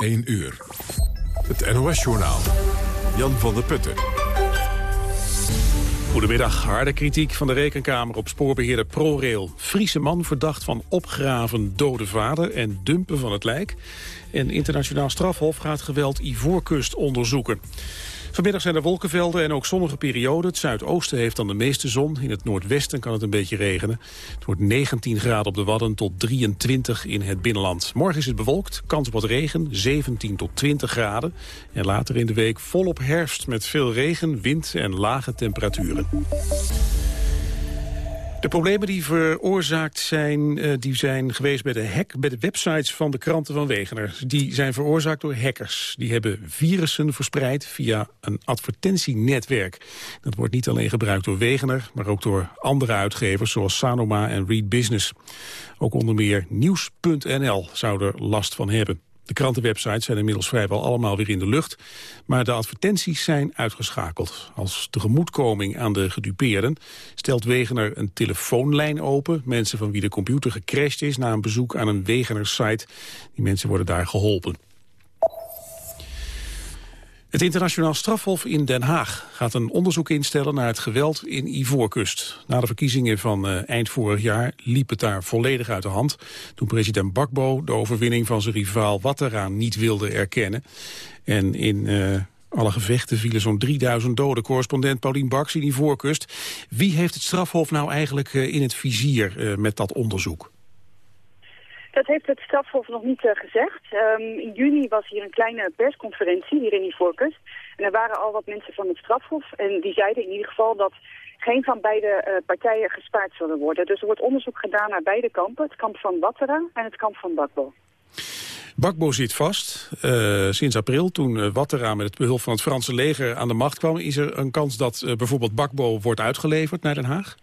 1 uur. Het NOS-journaal. Jan van der Putten. Goedemiddag. Harde kritiek van de Rekenkamer op spoorbeheerder ProRail. Friese man verdacht van opgraven dode vader en dumpen van het lijk. En internationaal strafhof gaat geweld Ivoorkust onderzoeken. Vanmiddag zijn er wolkenvelden en ook zonnige perioden. Het zuidoosten heeft dan de meeste zon. In het noordwesten kan het een beetje regenen. Het wordt 19 graden op de Wadden tot 23 in het binnenland. Morgen is het bewolkt, kans op wat regen, 17 tot 20 graden. En later in de week volop herfst met veel regen, wind en lage temperaturen. De problemen die veroorzaakt zijn, uh, die zijn geweest bij de, hack, bij de websites van de kranten van Wegener. Die zijn veroorzaakt door hackers. Die hebben virussen verspreid via een advertentienetwerk. Dat wordt niet alleen gebruikt door Wegener, maar ook door andere uitgevers zoals Sanoma en Read Business. Ook onder meer Nieuws.nl zou er last van hebben. De krantenwebsites zijn inmiddels vrijwel allemaal weer in de lucht. Maar de advertenties zijn uitgeschakeld. Als tegemoetkoming aan de gedupeerden stelt Wegener een telefoonlijn open. Mensen van wie de computer gecrashed is na een bezoek aan een Wegener-site. Die mensen worden daar geholpen. Het internationaal strafhof in Den Haag gaat een onderzoek instellen naar het geweld in Ivoorkust. Na de verkiezingen van uh, eind vorig jaar liep het daar volledig uit de hand. Toen president Bakbo de overwinning van zijn rivaal Ouattara niet wilde erkennen. En in uh, alle gevechten vielen zo'n 3000 doden. Correspondent Paulien Baks in Ivoorkust. Wie heeft het strafhof nou eigenlijk uh, in het vizier met dat onderzoek? Dat heeft het strafhof nog niet uh, gezegd. Um, in juni was hier een kleine persconferentie hier in Ivoorkust. En er waren al wat mensen van het strafhof. En die zeiden in ieder geval dat geen van beide uh, partijen gespaard zullen worden. Dus er wordt onderzoek gedaan naar beide kampen. Het kamp van Wattera en het kamp van Bakbo. Bakbo zit vast. Uh, sinds april, toen Wattera met het behulp van het Franse leger aan de macht kwam... is er een kans dat bijvoorbeeld Bakbo wordt uitgeleverd naar Den Haag?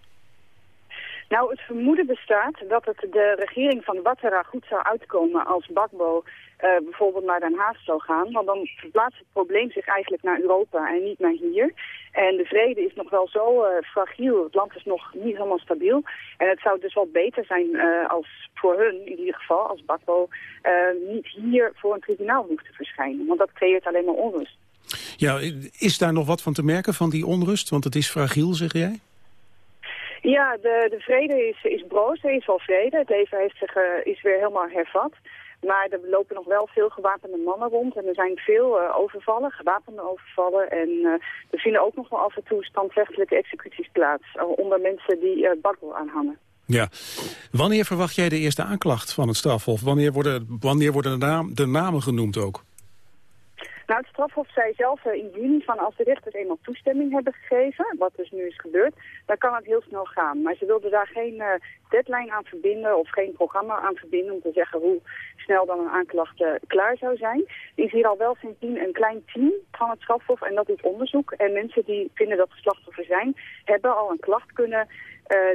Nou, het vermoeden bestaat dat het de regering van Ouattara goed zou uitkomen als Bakbo uh, bijvoorbeeld naar Den Haag zou gaan. Want dan verplaatst het probleem zich eigenlijk naar Europa en niet naar hier. En de vrede is nog wel zo uh, fragiel. Het land is nog niet helemaal stabiel. En het zou dus wel beter zijn uh, als voor hun, in ieder geval, als Bakbo, niet hier voor een tribunaal hoeft te verschijnen. Want dat creëert alleen maar onrust. Ja, is daar nog wat van te merken van die onrust? Want het is fragiel, zeg jij? Ja, de, de vrede is, is broos, er is wel vrede. Het leven heeft zich, uh, is weer helemaal hervat. Maar er lopen nog wel veel gewapende mannen rond. En er zijn veel uh, overvallen, gewapende overvallen. En uh, er vinden ook nog wel af en toe standrechtelijke executies plaats. onder mensen die uh, bakbel aanhangen. Ja. Wanneer verwacht jij de eerste aanklacht van het strafhof? Wanneer worden, wanneer worden de, naam, de namen genoemd ook? Nou, het strafhof zei zelf uh, in juni van als de rechters eenmaal toestemming hebben gegeven, wat dus nu is gebeurd, dan kan het heel snel gaan. Maar ze wilden daar geen uh, deadline aan verbinden of geen programma aan verbinden om te zeggen hoe snel dan een aanklacht uh, klaar zou zijn. Er is hier al wel sindsdien een klein team van het strafhof en dat doet onderzoek. En mensen die vinden dat ze slachtoffer zijn, hebben al een klacht kunnen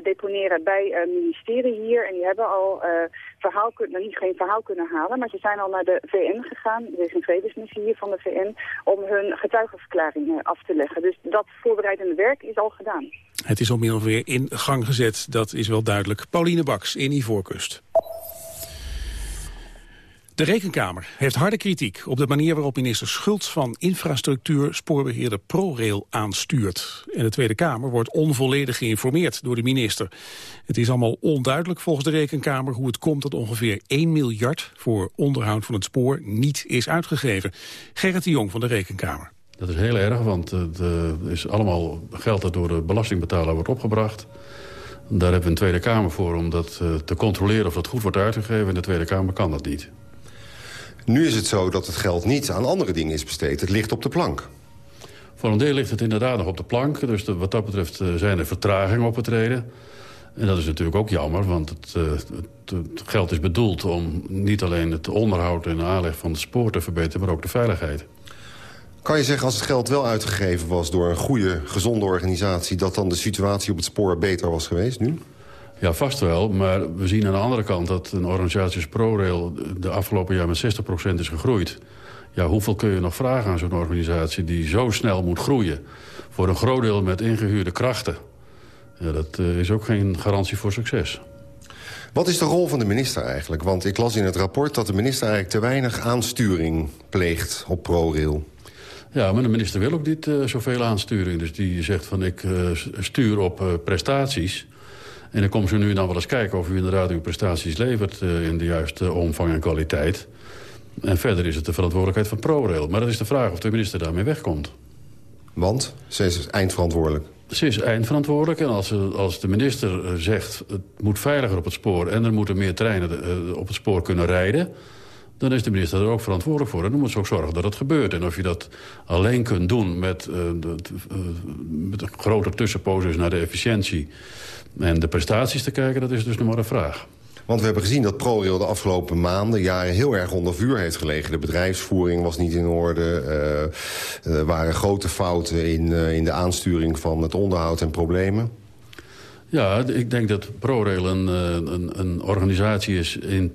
deponeren bij het uh, ministerie hier. En die hebben al uh, verhaal kunnen, niet geen verhaal kunnen halen, maar ze zijn al naar de VN gegaan. Er is een vredesmissie hier van de VN om hun getuigenverklaring af te leggen. Dus dat voorbereidende werk is al gedaan. Het is al min of meer in gang gezet, dat is wel duidelijk. Pauline Baks in Ivoorkust. De Rekenkamer heeft harde kritiek op de manier waarop minister Schultz van Infrastructuur spoorbeheerder ProRail aanstuurt. En de Tweede Kamer wordt onvolledig geïnformeerd door de minister. Het is allemaal onduidelijk volgens de Rekenkamer hoe het komt dat ongeveer 1 miljard voor onderhoud van het spoor niet is uitgegeven. Gerrit de Jong van de Rekenkamer. Dat is heel erg, want het is allemaal geld dat door de belastingbetaler wordt opgebracht. Daar hebben we een Tweede Kamer voor om dat te controleren of dat goed wordt uitgegeven. En de Tweede Kamer kan dat niet. Nu is het zo dat het geld niet aan andere dingen is besteed. Het ligt op de plank. Voor een deel ligt het inderdaad nog op de plank. Dus wat dat betreft zijn er vertragingen opgetreden. En dat is natuurlijk ook jammer, want het, het, het, geld is bedoeld... om niet alleen het onderhoud en de aanleg van het spoor te verbeteren... maar ook de veiligheid. Kan je zeggen, als het geld wel uitgegeven was door een goede, gezonde organisatie... dat dan de situatie op het spoor beter was geweest nu? Ja, vast wel. Maar we zien aan de andere kant dat een organisatie als ProRail... de afgelopen jaar met 60% is gegroeid. Ja, hoeveel kun je nog vragen aan zo'n organisatie die zo snel moet groeien? Voor een groot deel met ingehuurde krachten. Ja, dat uh, is ook geen garantie voor succes. Wat is de rol van de minister eigenlijk? Want ik las in het rapport dat de minister eigenlijk te weinig aansturing pleegt op ProRail. Ja, maar de minister wil ook niet uh, zoveel aansturing. Dus die zegt van ik uh, stuur op uh, prestaties. En dan komt ze nu dan wel eens kijken of u inderdaad uw prestaties levert... in de juiste omvang en kwaliteit. En verder is het de verantwoordelijkheid van ProRail. Maar dat is de vraag of de minister daarmee wegkomt. Want? Ze is eindverantwoordelijk. Ze is eindverantwoordelijk en als, als de minister zegt... het moet veiliger op het spoor en er moeten meer treinen op het spoor kunnen rijden dan is de minister er ook verantwoordelijk voor. En dan moet ze ook zorgen dat het gebeurt. En of je dat alleen kunt doen met, de, uh, met een grote tussenposes naar de efficiëntie... en de prestaties te kijken, dat is dus nog maar een vraag. Want we hebben gezien dat ProRail de afgelopen maanden, jaren heel erg onder vuur heeft gelegen. De bedrijfsvoering was niet in orde. Uh, er waren grote fouten in, in de aansturing van het onderhoud en problemen. Ja, ik denk dat ProRail een, een, een organisatie is in,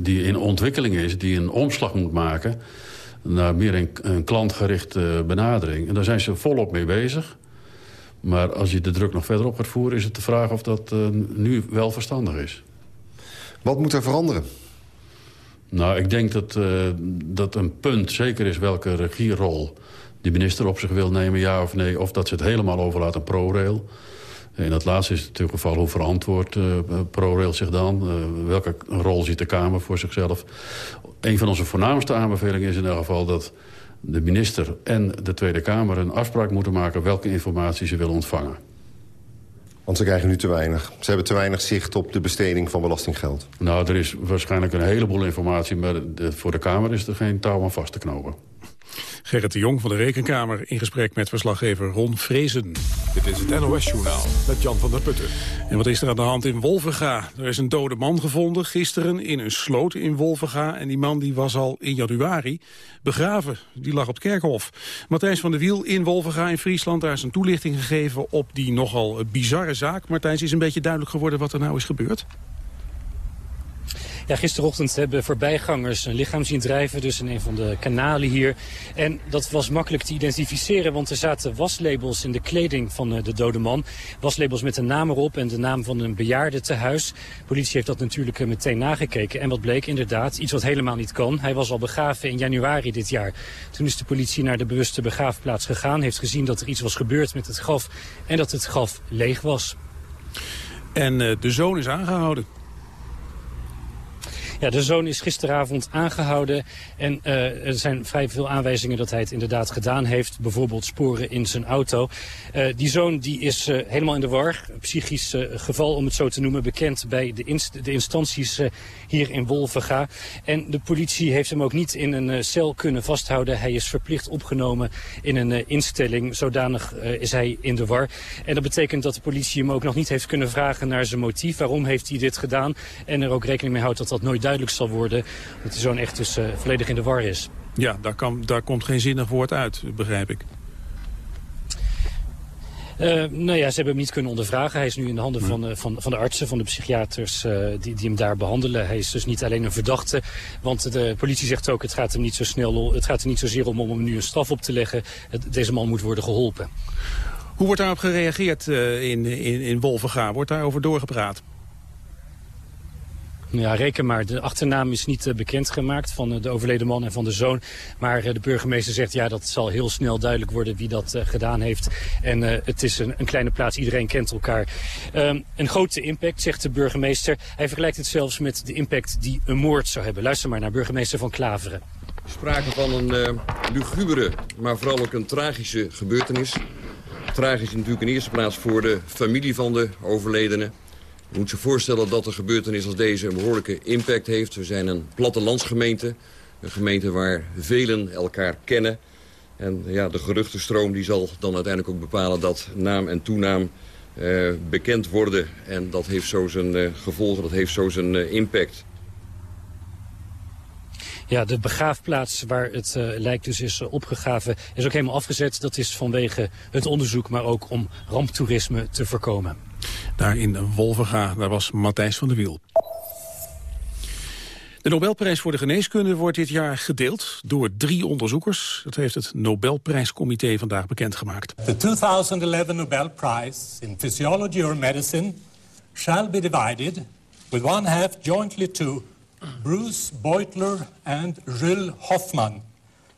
die in ontwikkeling is... die een omslag moet maken naar meer een, een klantgerichte benadering. En daar zijn ze volop mee bezig. Maar als je de druk nog verder op gaat voeren... is het de vraag of dat uh, nu wel verstandig is. Wat moet er veranderen? Nou, ik denk dat, uh, dat een punt zeker is welke regierol... die minister op zich wil nemen, ja of nee. Of dat ze het helemaal overlaat aan ProRail... In dat laatste is het natuurlijk geval hoe verantwoordt uh, ProRail zich dan? Uh, welke rol ziet de Kamer voor zichzelf? Een van onze voornaamste aanbevelingen is in ieder geval dat de minister en de Tweede Kamer een afspraak moeten maken welke informatie ze willen ontvangen. Want ze krijgen nu te weinig. Ze hebben te weinig zicht op de besteding van belastinggeld. Nou, er is waarschijnlijk een heleboel informatie... maar voor de Kamer is er geen touw aan vast te knopen. Gerrit de Jong van de Rekenkamer in gesprek met verslaggever Ron Vrezen. Dit is het NOS-journaal met Jan van der Putten. En wat is er aan de hand in Wolvenga? Er is een dode man gevonden gisteren in een sloot in Wolvenga. En die man die was al in januari begraven. Die lag op het kerkhof. Matthijs van der Wiel in Wolvenga in Friesland. Daar is een toelichting gegeven op die nogal bizarre zaak. Martijs, is een beetje duidelijk geworden wat er nou is gebeurd? Ja, gisterochtend hebben voorbijgangers een lichaam zien drijven, dus in een van de kanalen hier. En dat was makkelijk te identificeren, want er zaten waslabels in de kleding van eh, de dode man. Waslabels met een naam erop en de naam van een bejaarde te huis. politie heeft dat natuurlijk eh, meteen nagekeken. En wat bleek inderdaad, iets wat helemaal niet kan. Hij was al begraven in januari dit jaar. Toen is de politie naar de bewuste begraafplaats gegaan, heeft gezien dat er iets was gebeurd met het graf en dat het graf leeg was. En uh, de zoon is aangehouden. Ja, de zoon is gisteravond aangehouden en uh, er zijn vrij veel aanwijzingen dat hij het inderdaad gedaan heeft. Bijvoorbeeld sporen in zijn auto. Uh, die zoon die is uh, helemaal in de war. Psychisch geval, om het zo te noemen, bekend bij de, inst de instanties hier in Wolvenga. En de politie heeft hem ook niet in een cel kunnen vasthouden. Hij is verplicht opgenomen in een instelling. Zodanig is hij in de war. En dat betekent dat de politie hem ook nog niet heeft kunnen vragen naar zijn motief. Waarom heeft hij dit gedaan? En er ook rekening mee houdt dat dat nooit duidelijk zal worden. Dat de zoon echt dus uh, volledig in de war is. Ja, daar, kan, daar komt geen zinnig woord uit, begrijp ik. Uh, nou ja, ze hebben hem niet kunnen ondervragen. Hij is nu in de handen van, uh, van, van de artsen, van de psychiaters uh, die, die hem daar behandelen. Hij is dus niet alleen een verdachte. Want de politie zegt ook, het gaat hem niet zo snel, het gaat er niet zozeer om om hem nu een straf op te leggen. Het, deze man moet worden geholpen. Hoe wordt daarop gereageerd in, in, in Wolvenga? Wordt daarover doorgepraat? Ja, reken maar. De achternaam is niet uh, bekendgemaakt van uh, de overleden man en van de zoon. Maar uh, de burgemeester zegt, ja, dat zal heel snel duidelijk worden wie dat gedaan heeft. En het is een, een, kleine plaats, iedereen kent elkaar. Um, een grote impact, zegt de burgemeester. Hij vergelijkt het zelfs met de impact die een moord zou hebben. Luister maar naar burgemeester van Klaveren. Sprake van een lugubere, maar vooral ook een tragische gebeurtenis. Tragisch natuurlijk in eerste plaats voor de familie van de overledene. Je moet je voorstellen dat een gebeurtenis als deze een behoorlijke impact heeft. We zijn een plattelandsgemeente. Een gemeente waar velen elkaar kennen. En ja, de geruchtenstroom die zal dan uiteindelijk ook bepalen dat naam en toenaam uh, bekend worden. En dat heeft zo zijn uh, gevolgen, dat heeft zo zijn uh, impact. Ja, de begraafplaats waar het uh, lijk dus is opgegraven is ook helemaal afgezet. Dat is vanwege het onderzoek, maar ook om ramptoerisme te voorkomen. Daar in Wolvenga, daar was Matthijs van der Wiel. De Nobelprijs voor de geneeskunde wordt dit jaar gedeeld door drie onderzoekers. Dat heeft het Nobelprijscomité vandaag bekendgemaakt. The 2011 Nobel Prize in Physiology or Medicine shall be divided with one half jointly to Bruce Beutler and Jules Hoffman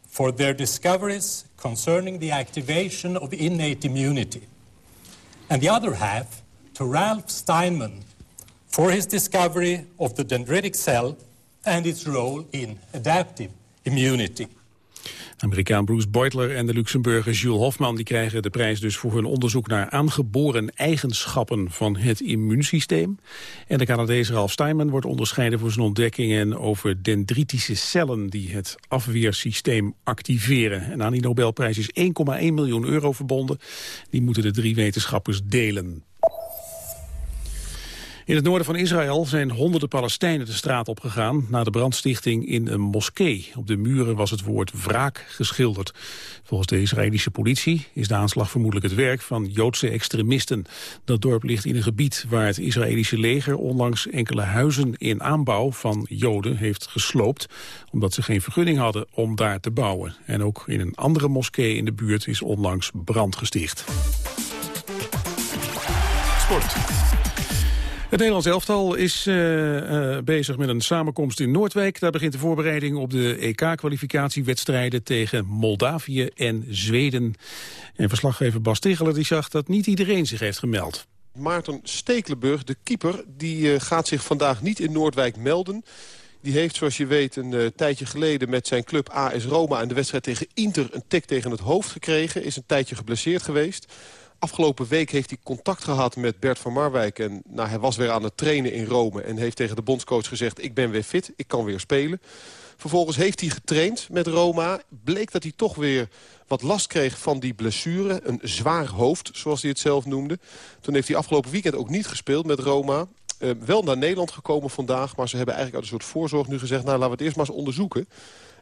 for their discoveries concerning the activation of innate immunity. And the other half Ralph Steinman for his discovery of the dendritic cell and its role in adaptive immunity. Amerikaan Bruce Beutler en de Luxemburger Jules Hofman die krijgen de prijs dus voor hun onderzoek naar aangeboren eigenschappen van het immuunsysteem. En de Canadees Ralph Steinman wordt onderscheiden voor zijn ontdekkingen over dendritische cellen die het afweersysteem activeren. En aan die Nobelprijs is 1,1 miljoen euro verbonden. Die moeten de drie wetenschappers delen. In het noorden van Israël zijn honderden Palestijnen de straat opgegaan... na de brandstichting in een moskee. Op de muren was het woord wraak geschilderd. Volgens de Israëlische politie is de aanslag vermoedelijk het werk van Joodse extremisten. Dat dorp ligt in een gebied waar het Israëlische leger... onlangs enkele huizen in aanbouw van Joden heeft gesloopt... omdat ze geen vergunning hadden om daar te bouwen. En ook in een andere moskee in de buurt is onlangs brand gesticht. Sport. Het Nederlands elftal is uh, uh, bezig met een samenkomst in Noordwijk. Daar begint de voorbereiding op de EK-kwalificatiewedstrijden tegen Moldavië en Zweden. En verslaggever Bas Ticheler die zag dat niet iedereen zich heeft gemeld. Maarten Stekelenburg, de keeper, die uh, gaat zich vandaag niet in Noordwijk melden. Die heeft, zoals je weet, een tijdje geleden met zijn club AS Roma... en de wedstrijd tegen Inter een tik tegen het hoofd gekregen. Is een tijdje geblesseerd geweest. Afgelopen week heeft hij contact gehad met Bert van Marwijk. En nou, hij was weer aan het trainen in Rome. En heeft tegen de bondscoach gezegd, ik ben weer fit, ik kan weer spelen. Vervolgens heeft hij getraind met Roma. Bleek dat hij toch weer wat last kreeg van die blessure. Een zwaar hoofd, zoals hij het zelf noemde. Toen heeft hij afgelopen weekend ook niet gespeeld met Roma. Uh, wel naar Nederland gekomen vandaag. Maar ze hebben eigenlijk uit een soort voorzorg nu gezegd... nou, laten we het eerst maar eens onderzoeken.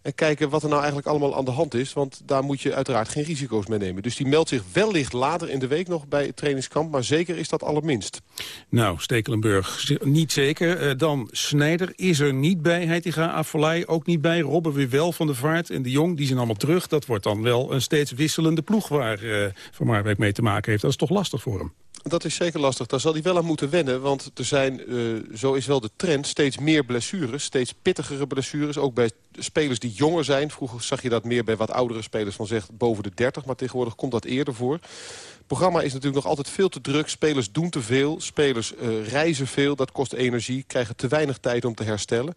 En kijken wat er nou eigenlijk allemaal aan de hand is. Want daar moet je uiteraard geen risico's mee nemen. Dus die meldt zich wellicht later in de week nog bij het trainingskamp. Maar zeker is dat allerminst. Nou, Stekelenburg niet zeker. Uh, dan Snijder is er niet bij. Heitinga, Affolay ook niet bij. Robben weer wel van de vaart. En de Jong, die zijn allemaal terug. Dat wordt dan wel een steeds wisselende ploeg waar uh, Van Marwijk mee te maken heeft. Dat is toch lastig voor hem? Dat is zeker lastig. Daar zal hij wel aan moeten wennen. Want er zijn, uh, zo is wel de trend, steeds meer blessures. Steeds pittigere blessures. Ook bij spelers die jonger zijn. Vroeger zag je dat meer bij wat oudere spelers van zeg boven de 30. Maar tegenwoordig komt dat eerder voor. Het programma is natuurlijk nog altijd veel te druk. Spelers doen te veel. Spelers uh, reizen veel. Dat kost energie. Krijgen te weinig tijd om te herstellen.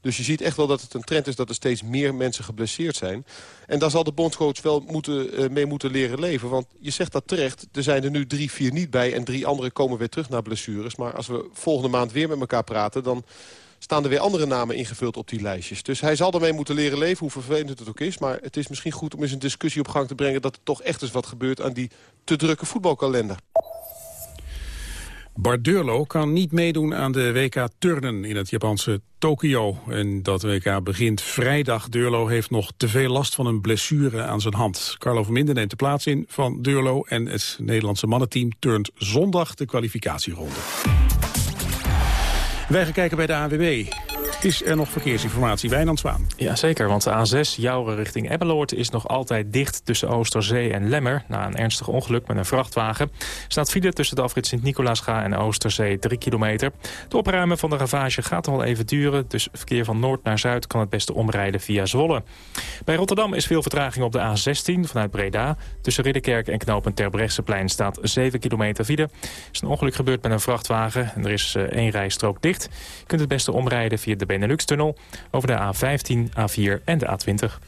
Dus je ziet echt wel dat het een trend is dat er steeds meer mensen geblesseerd zijn. En daar zal de bondscoach wel moeten, uh, mee moeten leren leven. Want je zegt dat terecht, er zijn er nu drie, vier niet bij... en drie anderen komen weer terug naar blessures. Maar als we volgende maand weer met elkaar praten... dan staan er weer andere namen ingevuld op die lijstjes. Dus hij zal ermee moeten leren leven, hoe vervelend het ook is. Maar het is misschien goed om eens een discussie op gang te brengen... dat er toch echt eens wat gebeurt aan die te drukke voetbalkalender. Bart Durlo kan niet meedoen aan de WK Turnen in het Japanse Tokio. En dat WK begint vrijdag. Durlo heeft nog te veel last van een blessure aan zijn hand. Carlo Verminder neemt de plaats in van Durlo... en het Nederlandse mannenteam turnt zondag de kwalificatieronde. Wij gaan kijken bij de AWB. Is er nog verkeersinformatie? Wijnand Zwaan. Ja, zeker, want de A6 Jouren richting Ebbeloord is nog altijd dicht tussen Oosterzee en Lemmer. Na een ernstig ongeluk met een vrachtwagen staat file tussen de afrit Sint-Nicolaasga en Oosterzee 3 kilometer. Het opruimen van de ravage gaat al even duren, dus verkeer van noord naar zuid kan het beste omrijden via Zwolle. Bij Rotterdam is veel vertraging op de A16 vanuit Breda. Tussen Ridderkerk en knooppunt Terbrechtseplein staat 7 kilometer file. Is een ongeluk gebeurd met een vrachtwagen en er is uh, één rijstrook dicht. Je kunt het beste omrijden via de Benelux-tunnel over de A15, A4 en de A20.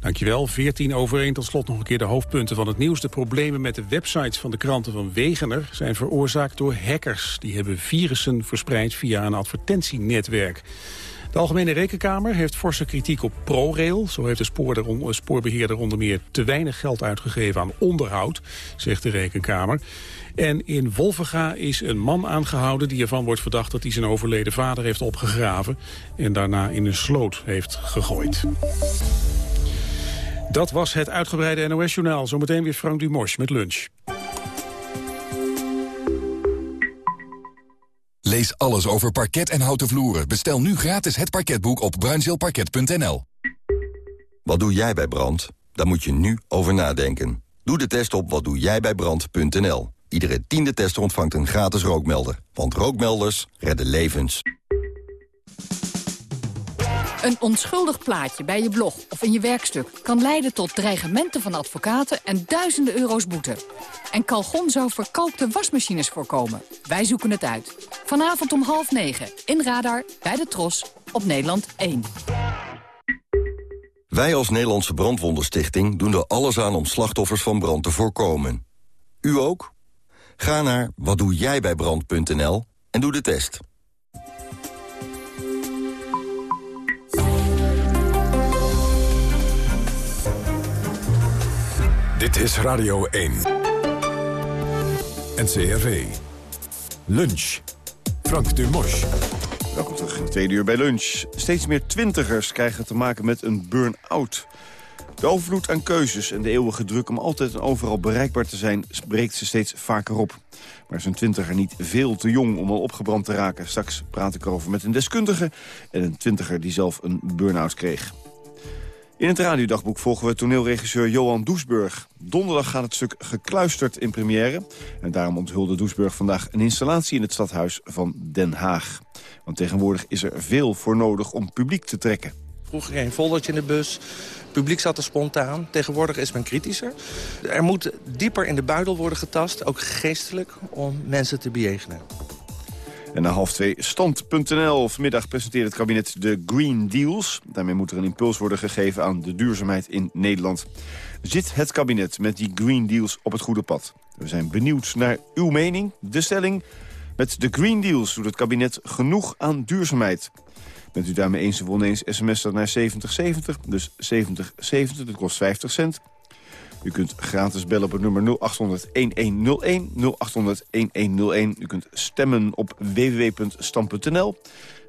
Dankjewel. 14 over 1. Tot slot nog een keer de hoofdpunten van het nieuws. De problemen met de websites van de kranten van Wegener zijn veroorzaakt door hackers. Die hebben virussen verspreid via een advertentienetwerk. De Algemene Rekenkamer heeft forse kritiek op ProRail. Zo heeft de spoorbeheerder onder meer te weinig geld uitgegeven aan onderhoud, zegt de Rekenkamer. En in Wolvenga is een man aangehouden die ervan wordt verdacht dat hij zijn overleden vader heeft opgegraven en daarna in een sloot heeft gegooid. Dat was het uitgebreide NOS-journaal. Zometeen weer Frank Dumos met lunch. Lees alles over parket en houten vloeren. Bestel nu gratis het parketboek op bruinzeelparket.nl. Wat doe jij bij brand? Daar moet je nu over nadenken. Doe de test op watdoejijbijbrand.nl. Iedere tiende tester ontvangt een gratis rookmelder. Want rookmelders redden levens. Een onschuldig plaatje bij je blog of in je werkstuk... kan leiden tot dreigementen van advocaten en duizenden euro's boete. En Calgon zou verkalkte wasmachines voorkomen. Wij zoeken het uit. Vanavond om half negen in Radar bij de Tros op Nederland 1. Wij als Nederlandse Brandwondenstichting doen er alles aan om slachtoffers van brand te voorkomen. U ook? Ga naar watdoejijbijbrand.nl en doe de test. Dit is Radio 1. NCRV. Lunch. Frank Dumos. Welkom terug in de tweede uur bij lunch. Steeds meer twintigers krijgen te maken met een burn-out. De overvloed aan keuzes en de eeuwige druk om altijd en overal bereikbaar te zijn... breekt ze steeds vaker op. Maar is een twintiger niet veel te jong om al opgebrand te raken? Straks praat ik erover met een deskundige en een twintiger die zelf een burn-out kreeg. In het radiodagboek volgen we toneelregisseur Johan Doesburg. Donderdag gaat het stuk Gekluisterd in première. En daarom onthulde Doesburg vandaag een installatie in het stadhuis van Den Haag. Want tegenwoordig is er veel voor nodig om publiek te trekken. Vroeger geen foldertje in de bus. publiek zat er spontaan. Tegenwoordig is men kritischer. Er moet dieper in de buidel worden getast, ook geestelijk, om mensen te bejegenen. En na half twee stand.nl. Vanmiddag presenteert het kabinet de Green Deals. Daarmee moet er een impuls worden gegeven aan de duurzaamheid in Nederland. Zit het kabinet met die Green Deals op het goede pad? We zijn benieuwd naar uw mening. De stelling, met de Green Deals doet het kabinet genoeg aan duurzaamheid. Bent u daarmee eens of oneens, sms dat naar 7070, dus 7070, dat kost 50 cent. U kunt gratis bellen op het nummer 0800-1101, 0800-1101. U kunt stemmen op www.stam.nl.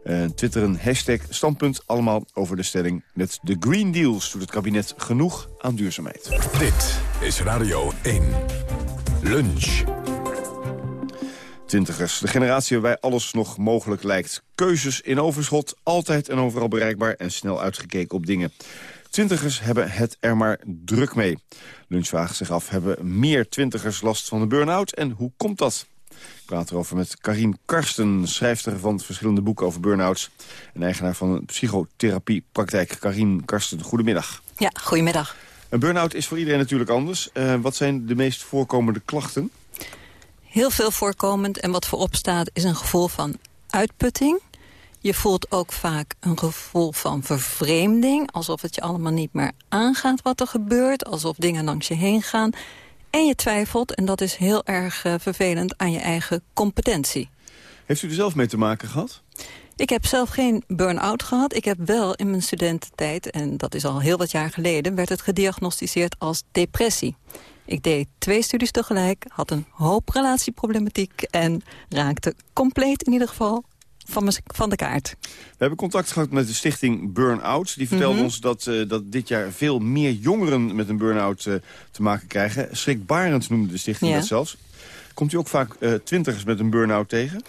Uh, twitteren hashtag standpunt, allemaal over de stelling. Met de Green Deals doet het kabinet genoeg aan duurzaamheid. Dit is Radio 1. Lunch. Twintigers, de generatie waarbij alles nog mogelijk lijkt. Keuzes in overschot, altijd en overal bereikbaar en snel uitgekeken op dingen. Twintigers hebben het er maar druk mee. Lunch vraagt zich af, hebben meer twintigers last van de burn-out en hoe komt dat? Ik praat erover met Karin Karsten, schrijfster van verschillende boeken over burn-outs... en eigenaar van een psychotherapiepraktijk. Karin Karsten, goedemiddag. Ja, goedemiddag. Een burn-out is voor iedereen natuurlijk anders. Uh, wat zijn de meest voorkomende klachten? Heel veel voorkomend en wat voorop staat is een gevoel van uitputting... Je voelt ook vaak een gevoel van vervreemding. Alsof het je allemaal niet meer aangaat wat er gebeurt. Alsof dingen langs je heen gaan. En je twijfelt, en dat is heel erg uh, vervelend, aan je eigen competentie. Heeft u er zelf mee te maken gehad? Ik heb zelf geen burn-out gehad. Ik heb wel in mijn studententijd, en dat is al heel wat jaar geleden... werd het gediagnosticeerd als depressie. Ik deed twee studies tegelijk, had een hoop relatieproblematiek... en raakte compleet in ieder geval van, van de kaart. We hebben contact gehad met de stichting Burn-Out. Die vertelde mhm. ons dat, uh, dat dit jaar veel meer jongeren met een burn-out uh, te maken krijgen. Schrikbarend noemde de stichting ja. dat zelfs. Komt u ook vaak uh, twintigers met een burn-out tegen?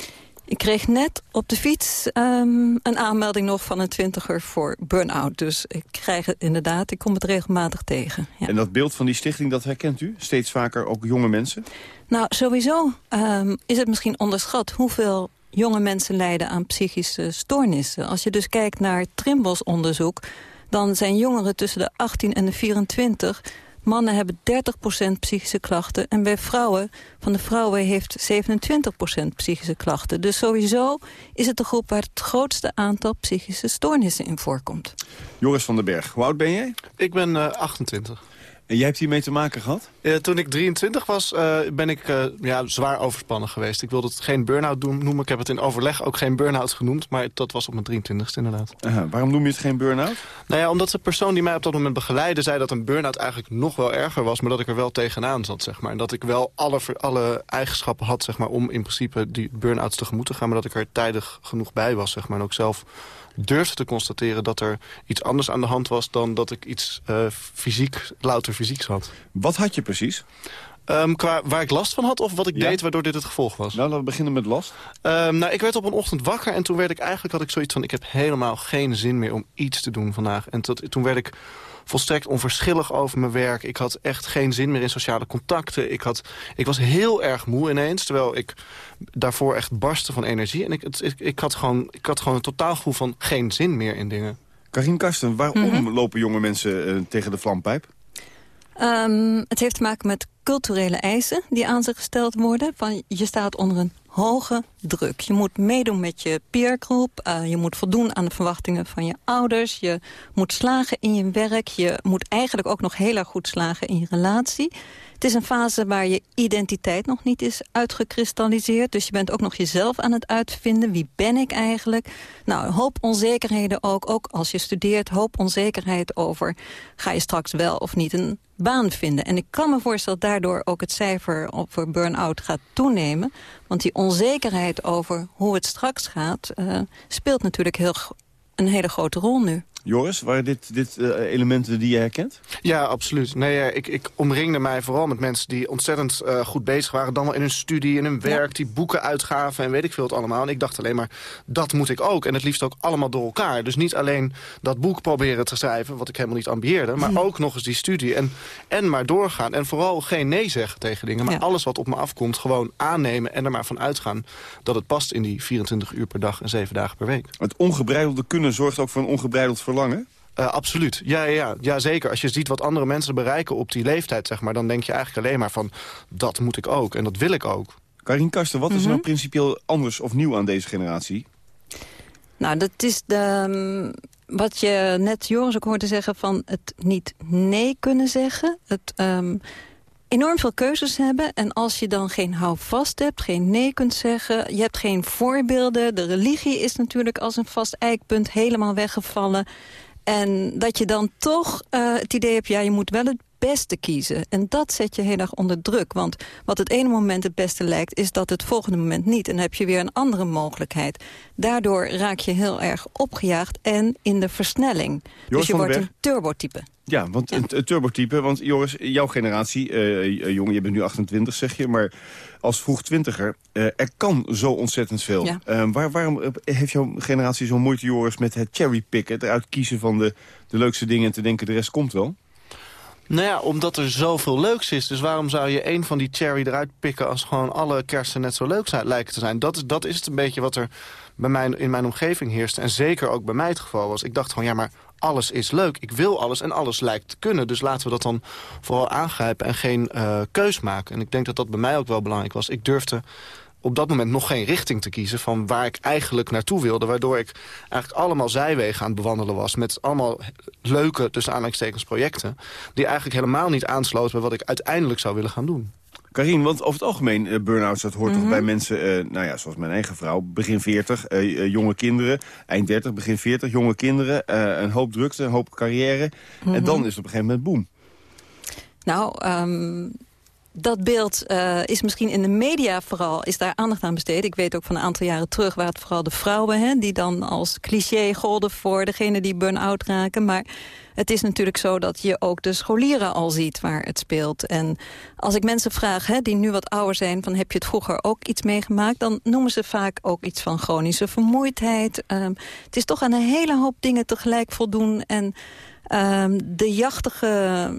Ik kreeg net op de fiets um, een aanmelding nog van een twintiger voor burn-out. Dus ik krijg het inderdaad, ik kom het regelmatig tegen. Ja. En dat beeld van die stichting, dat herkent u? Steeds vaker ook jonge mensen? Nou, sowieso um, is het misschien onderschat hoeveel jonge mensen lijden aan psychische stoornissen. Als je dus kijkt naar Trimbos onderzoek... dan zijn jongeren tussen de 18 en de 24... Mannen hebben 30% psychische klachten. En bij vrouwen, van de vrouwen heeft 27% psychische klachten. Dus sowieso is het de groep waar het grootste aantal psychische stoornissen in voorkomt. Joris van den Berg, hoe oud ben jij? Ik ben uh, 28. En jij hebt hiermee te maken gehad? Uh, toen ik 23 was, uh, ben ik uh, ja, zwaar overspannen geweest. Ik wilde het geen burn-out noemen. Ik heb het in overleg ook geen burn-out genoemd. Maar dat was op mijn 23ste inderdaad. waarom noem je het geen burn-out? Nou ja, omdat de persoon die mij op dat moment begeleidde... zei dat een burn-out eigenlijk nog wel erger was... maar dat ik er wel tegenaan zat, zeg maar. En dat ik wel alle, alle eigenschappen had, zeg maar... om in principe die burn-outs tegemoet te gaan... maar dat ik er tijdig genoeg bij was, zeg maar. En ook zelf durfde te constateren dat er iets anders aan de hand was... dan dat ik iets uh, fysiek, louter fysieks had. Wat had je precies? Um, qua waar ik last van had of wat ik Ja. deed waardoor dit het gevolg was? Nou, laten we beginnen met last. Ehm, nou, ik werd op een ochtend wakker en toen werd ik eigenlijk had ik zoiets van... ik heb helemaal geen zin meer om iets te doen vandaag. En tot, toen werd ik volstrekt onverschillig over mijn werk. Ik had echt geen zin meer in sociale contacten. Ik, had, ik was heel erg moe ineens, terwijl ik daarvoor echt barstte van energie. En ik, het, ik, ik, had gewoon, ik had gewoon een totaal gevoel van geen zin meer in dingen. Karin Karsten, waarom Mhm. lopen jonge mensen eh, tegen de vlampijp? Ehm, het heeft te maken met culturele eisen die aan ze gesteld worden. Van, je staat onder een hoge druk. Je moet meedoen met je peergroep. eh, je moet voldoen aan de verwachtingen van je ouders. Je moet slagen in je werk. Je moet eigenlijk ook nog heel erg goed slagen in je relatie. Het is een fase waar je identiteit nog niet is uitgekristalliseerd. Dus je bent ook nog jezelf aan het uitvinden. Wie ben ik eigenlijk? Nou, een hoop onzekerheden ook. Ook als je studeert, hoop onzekerheid over... ga je straks wel of niet een baan vinden. En ik kan me voorstellen dat daardoor ook het cijfer voor burn-out gaat toenemen. Want die onzekerheid over hoe het straks gaat... eh, speelt natuurlijk heel, een hele grote rol nu. Joris, waren dit, dit eh, elementen die je herkent? Ja, absoluut. Nee, eh, ik, ik omringde mij vooral met mensen die ontzettend eh, goed bezig waren. Dan wel in hun studie, in hun werk, die boeken uitgaven en weet ik veel het allemaal. En ik dacht alleen maar, dat moet ik ook. En het liefst ook allemaal door elkaar. Dus niet alleen dat boek proberen te schrijven, wat ik helemaal niet ambieerde. Maar ook nog eens die studie. En, en maar doorgaan. En vooral geen nee zeggen tegen dingen. Maar alles wat op me afkomt, gewoon aannemen en er maar van uitgaan... dat het past in die 24 uur per dag en 7 dagen per week. Het ongebreidelde kunnen zorgt ook voor een ongebreideld verlangen? Eh, absoluut. Ja, ja, ja, ja, zeker. Als je ziet wat andere mensen bereiken op die leeftijd, zeg maar... dan denk je eigenlijk alleen maar van, dat moet ik ook en dat wil ik ook. Karin Karsten, wat is nou principieel anders of nieuw aan deze generatie? Nou, dat is de, mm, wat je net Joris ook hoorde zeggen van het niet nee kunnen zeggen. Het ehm, enorm veel keuzes hebben. En als je dan geen houvast hebt, geen nee kunt zeggen... je hebt geen voorbeelden. De religie is natuurlijk als een vast eikpunt helemaal weggevallen. En dat je dan toch eh, het idee hebt, ja, je moet wel het beste kiezen. En dat zet je heel erg onder druk. Want wat het ene moment het beste lijkt, is dat het volgende moment niet. En dan heb je weer een andere mogelijkheid. Daardoor raak je heel erg opgejaagd en in de versnelling. dus je wordt een turbotype. Ja, want een, een turbotype. Want Joris, jouw generatie, eh jongen, je bent nu 28 zeg je... maar als vroeg twintiger, eh, er kan zo ontzettend veel. Ja. Eh, waar, waarom eh, heeft jouw generatie zo'n moeite, Joris... met het cherrypicken, het eruit kiezen van de, de leukste dingen... en te denken, de rest komt wel? Nou ja, omdat er zoveel leuks is. Dus waarom zou je één van die cherry eruit pikken... als gewoon alle kersen net zo leuk lijken te zijn? Dat is, dat is het een beetje wat er bij mij, in mijn omgeving heerste. En zeker ook bij mij het geval was. Ik dacht gewoon, ja, maar alles is leuk. Ik wil alles en alles lijkt te kunnen. Dus laten we dat dan vooral aangrijpen en geen eh, keus maken. En ik denk dat dat bij mij ook wel belangrijk was. Ik durfde op dat moment nog geen richting te kiezen... van waar ik eigenlijk naartoe wilde. Waardoor ik eigenlijk allemaal zijwegen aan het bewandelen was... met allemaal leuke, tussen aanhalingstekens, projecten... die eigenlijk helemaal niet aansloten bij wat ik uiteindelijk zou willen gaan doen. Karin, want over het algemeen, eh, burn-outs, dat hoort toch Mhm. bij mensen... eh, nou ja, zoals mijn eigen vrouw, begin 40, eh, jonge kinderen... eind 30, begin 40, jonge kinderen... eh, een hoop drukte, een hoop carrière. En Mhm. dan is het op een gegeven moment boem. Nou, ehm, dat beeld eh, is misschien in de media vooral, is daar aandacht aan besteed. Ik weet ook van een aantal jaren terug waar het vooral de vrouwen... Hè, die dan als cliché golden voor degene die burn-out raken. Maar het is natuurlijk zo dat je ook de scholieren al ziet waar het speelt. En als ik mensen vraag hè, die nu wat ouder zijn... van heb je het vroeger ook iets meegemaakt... dan noemen ze vaak ook iets van chronische vermoeidheid. Ehm, het is toch aan een hele hoop dingen tegelijk voldoen. En ehm, de jachtige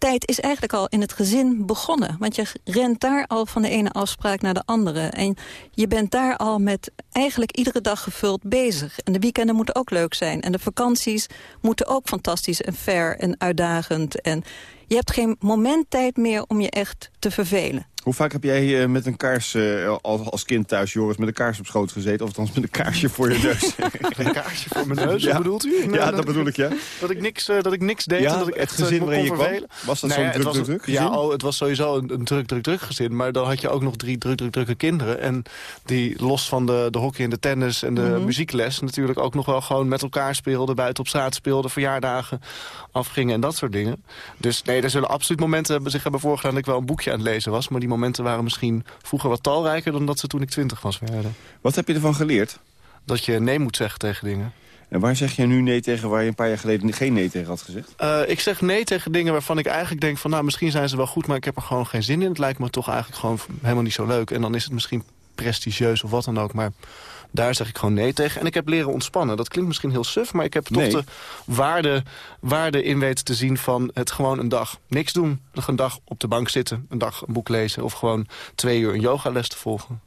tijd is eigenlijk al in het gezin begonnen. Want je rent daar al van de ene afspraak naar de andere. En je bent daar al met eigenlijk iedere dag gevuld bezig. En de weekenden moeten ook leuk zijn. En de vakanties moeten ook fantastisch en fair en uitdagend. En je hebt geen moment tijd meer om je echt te vervelen. Hoe vaak heb jij eh, met een kaars eh, als, kind thuis, Joris, met een kaars op schoot gezeten? Of althans met een kaarsje voor je neus? Een kaarsje voor mijn neus, Ja. bedoelt u? Ja, dat bedoel ik, ja. Dat ik niks, eh, dat ik niks deed Ja, en dat ik het echt gezin eh, me waarin kon je kwam? Was dat Nee, zo'n het druk, druk, druk Ja, gezin? oh, het was sowieso een, een druk, druk, druk gezin. Maar dan had je ook nog drie druk, druk, drukke kinderen. En die los van de, de hockey en de tennis en de Mhm. muziekles... natuurlijk ook nog wel gewoon met elkaar speelden, buiten op straat speelden... verjaardagen afgingen en dat soort dingen. Dus nee, er zullen absoluut momenten zich hebben voorgedaan... dat ik wel een boekje aan het lezen was. Maar die momenten waren misschien vroeger wat talrijker... dan dat ze toen ik twintig was werden. Wat heb je ervan geleerd? Dat je nee moet zeggen tegen dingen. En waar zeg je nu nee tegen waar je een paar jaar geleden geen nee tegen had gezegd? Uh, ik zeg nee tegen dingen waarvan ik eigenlijk denk van... nou, misschien zijn ze wel goed, maar ik heb er gewoon geen zin in. Het lijkt me toch eigenlijk gewoon helemaal niet zo leuk. En dan is het misschien prestigieus of wat dan ook. Maar daar zeg ik gewoon nee tegen. En ik heb leren ontspannen. Dat klinkt misschien heel suf, maar ik heb toch de waarde, waarde in weten te zien van het gewoon een dag niks doen. Een dag op de bank zitten, een dag een boek lezen of gewoon twee uur een yogales te volgen.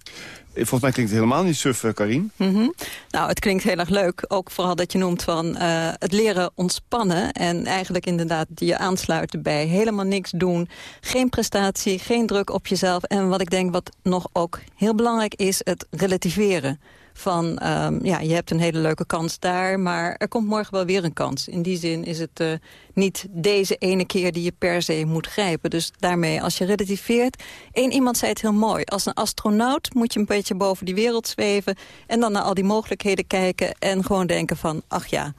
Volgens mij klinkt het helemaal niet suf, eh, Karin. Mm Nou, het klinkt heel erg leuk. Ook vooral dat je noemt van uh, het leren ontspannen. En eigenlijk inderdaad je aansluiten bij helemaal niks doen. Geen prestatie, geen druk op jezelf. En wat ik denk wat nog ook heel belangrijk is, het relativeren van um, ja, je hebt een hele leuke kans daar, maar er komt morgen wel weer een kans. In die zin is het uh, niet deze ene keer die je per se moet grijpen. Dus daarmee, als je relativeert... één iemand zei het heel mooi. Als een astronaut moet je een beetje boven die wereld zweven... en dan naar al die mogelijkheden kijken en gewoon denken van... ach ja,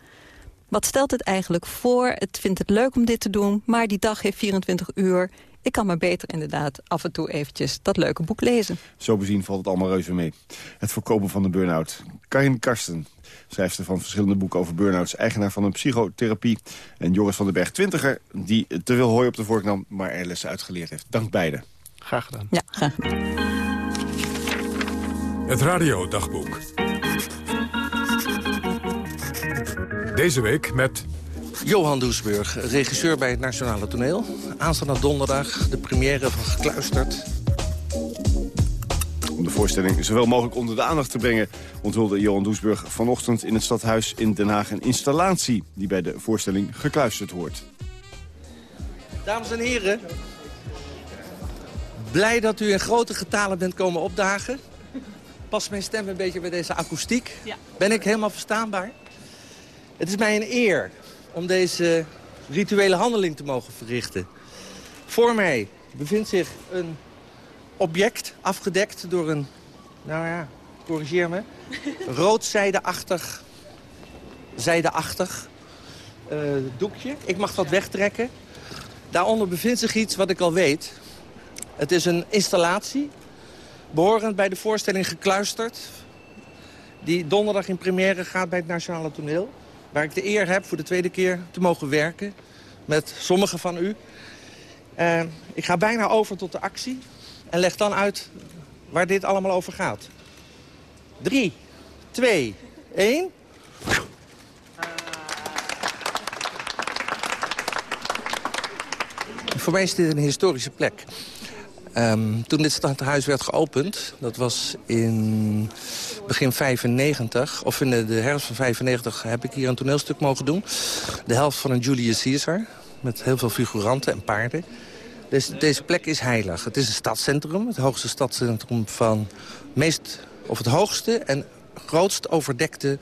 wat stelt het eigenlijk voor? Het vindt het leuk om dit te doen, maar die dag heeft 24 uur ik kan maar beter inderdaad af en toe eventjes dat leuke boek lezen. Zo bezien valt het allemaal reuze mee. Het voorkomen van de burn-out. Karin Karsten, schrijfster van verschillende boeken over burn-outs... eigenaar van een psychotherapie. En Joris van den Berg, twintiger, die te veel hooi op de vork nam... maar er lessen uitgeleerd heeft. Dank beiden. Graag gedaan. Ja, graag gedaan. Het radiodagboek. Deze week met Johan Doesburg, regisseur bij het Nationale Toneel. Aanstaande donderdag de première van Gekluisterd. Om de voorstelling zoveel mogelijk onder de aandacht te brengen... onthulde Johan Doesburg vanochtend in het stadhuis in Den Haag... een installatie die bij de voorstelling gekluisterd hoort. Dames en heren, blij dat u in grote getalen bent komen opdagen. Past mijn stem een beetje bij deze akoestiek? Ja. Ben ik helemaal verstaanbaar? Het is mij een eer om deze rituele handeling te mogen verrichten. Voor mij bevindt zich een object afgedekt door een, nou ja, corrigeer me, roodzijdeachtig, zijdeachtig uh, doekje. Ik mag dat wegtrekken. Daaronder bevindt zich iets wat ik al weet. Het is een installatie, behorend bij de voorstelling gekluisterd... die donderdag in première gaat bij het Nationale Toneel waar ik de eer heb voor de tweede keer te mogen werken met sommigen van u. Ik ga bijna over tot de actie en leg dan uit waar dit allemaal over gaat. 3, 2, 1. Voor mij is dit een historische plek. Um, toen dit stadhuis werd geopend, dat was in begin 95, of in de, herfst van 95 heb ik hier een toneelstuk mogen doen. De helft van een Julius Caesar, met heel veel figuranten en paarden. Dus deze plek is heilig. Het is een stadscentrum, het hoogste stadscentrum van meest, of het hoogste en grootst overdekte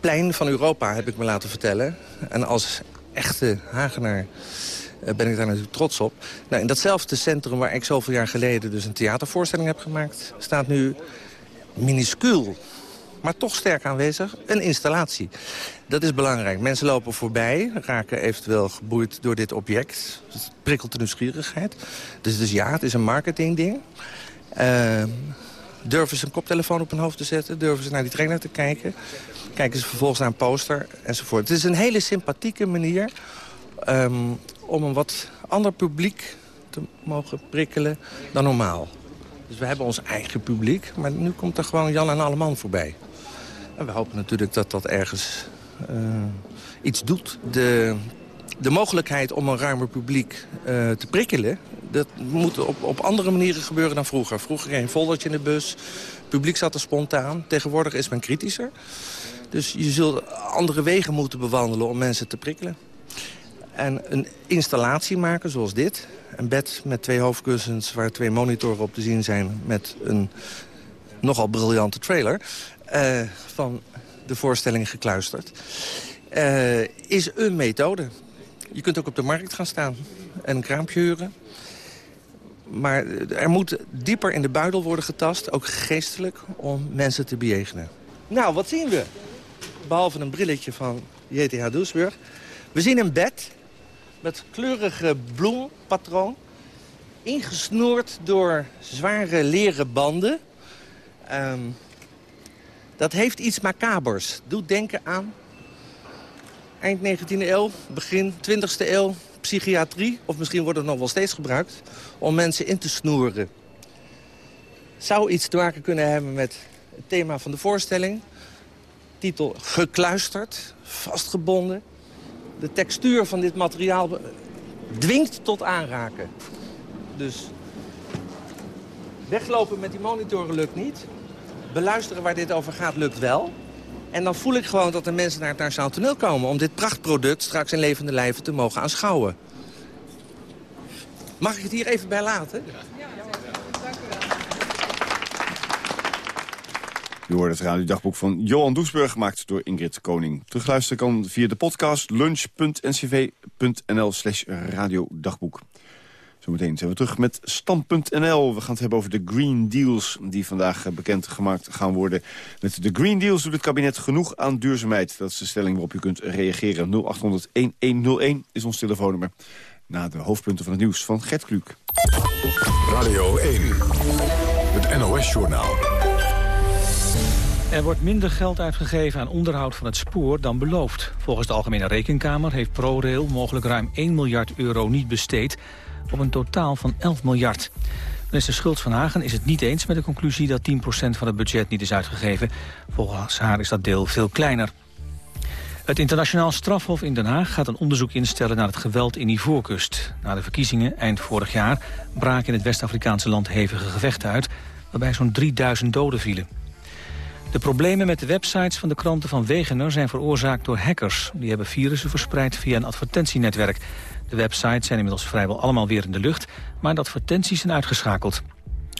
plein van Europa, heb ik me laten vertellen. En als echte Hagenaar ben ik daar natuurlijk trots op. Nou, in datzelfde centrum waar ik zoveel jaar geleden dus een theatervoorstelling heb gemaakt... staat nu minuscuul, maar toch sterk aanwezig, een installatie. Dat is belangrijk. Mensen lopen voorbij, raken eventueel geboeid door dit object. Het prikkelt de nieuwsgierigheid. Dus, dus ja, het is een marketingding. Uh, durven ze een koptelefoon op hun hoofd te zetten? Durven ze naar die trainer te kijken? Kijken ze vervolgens naar een poster enzovoort. Het is een hele sympathieke manier um, om een wat ander publiek te mogen prikkelen dan normaal. Dus we hebben ons eigen publiek, maar nu komt er gewoon Jan en Alleman voorbij. En we hopen natuurlijk dat dat ergens uh, iets doet. De, de mogelijkheid om een ruimer publiek uh, te prikkelen... dat moet op, op andere manieren gebeuren dan vroeger. Vroeger een foldertje in de bus, het publiek zat er spontaan. Tegenwoordig is men kritischer. Dus je zult andere wegen moeten bewandelen om mensen te prikkelen. En een installatie maken zoals dit. Een bed met twee hoofdkussens waar twee monitoren op te zien zijn... met een nogal briljante trailer uh, van de voorstelling gekluisterd. Uh, is een methode. Je kunt ook op de markt gaan staan en een kraampje huren. Maar er moet dieper in de buidel worden getast, ook geestelijk, om mensen te bejegenen. Nou, wat zien we? Behalve een brilletje van JTH Doesburg. We zien een bed met kleurige bloempatroon. Ingesnoerd door zware leren banden. Um, dat heeft iets macabers. Doet denken aan eind 19e eeuw, begin 20e eeuw, psychiatrie... of misschien wordt het nog wel steeds gebruikt, om mensen in te snoeren. Zou iets te maken kunnen hebben met het thema van de voorstelling. Titel gekluisterd, vastgebonden. De textuur van dit materiaal dwingt tot aanraken. Dus weglopen met die monitoren lukt niet. Beluisteren waar dit over gaat lukt wel. En dan voel ik gewoon dat de mensen naar het Nationaal Toneel komen... om dit prachtproduct straks in levende lijven te mogen aanschouwen. Mag ik het hier even bij laten? U hoort het radiodagboek van Johan Doesburg, gemaakt door Ingrid Koning. Terugluisteren kan via de podcast lunch.ncv.nl slash radiodagboek. Zometeen zijn we terug met Stand.nl. We gaan het hebben over de Green Deals die vandaag bekend gemaakt gaan worden. Met de Green Deals doet het kabinet genoeg aan duurzaamheid. Dat is de stelling waarop u kunt reageren. 0800-1101 is ons telefoonnummer. Na de hoofdpunten van het nieuws van Gert Kluk. Radio 1, het NOS-journaal. Er wordt minder geld uitgegeven aan onderhoud van het spoor dan beloofd. Volgens de Algemene Rekenkamer heeft ProRail mogelijk ruim 1 miljard euro niet besteed... op een totaal van 11 miljard. Minister Schultz van Hagen is het niet eens met de conclusie... dat 10% van het budget niet is uitgegeven. Volgens haar is dat deel veel kleiner. Het internationaal strafhof in Den Haag gaat een onderzoek instellen naar het geweld in Ivoorkust. Na de verkiezingen eind vorig jaar braken in het West-Afrikaanse land hevige gevechten uit... waarbij zo'n 3000 doden vielen. De problemen met de websites van de kranten van Wegener zijn veroorzaakt door hackers. Die hebben virussen verspreid via een advertentienetwerk. De websites zijn inmiddels vrijwel allemaal weer in de lucht, maar de advertenties zijn uitgeschakeld.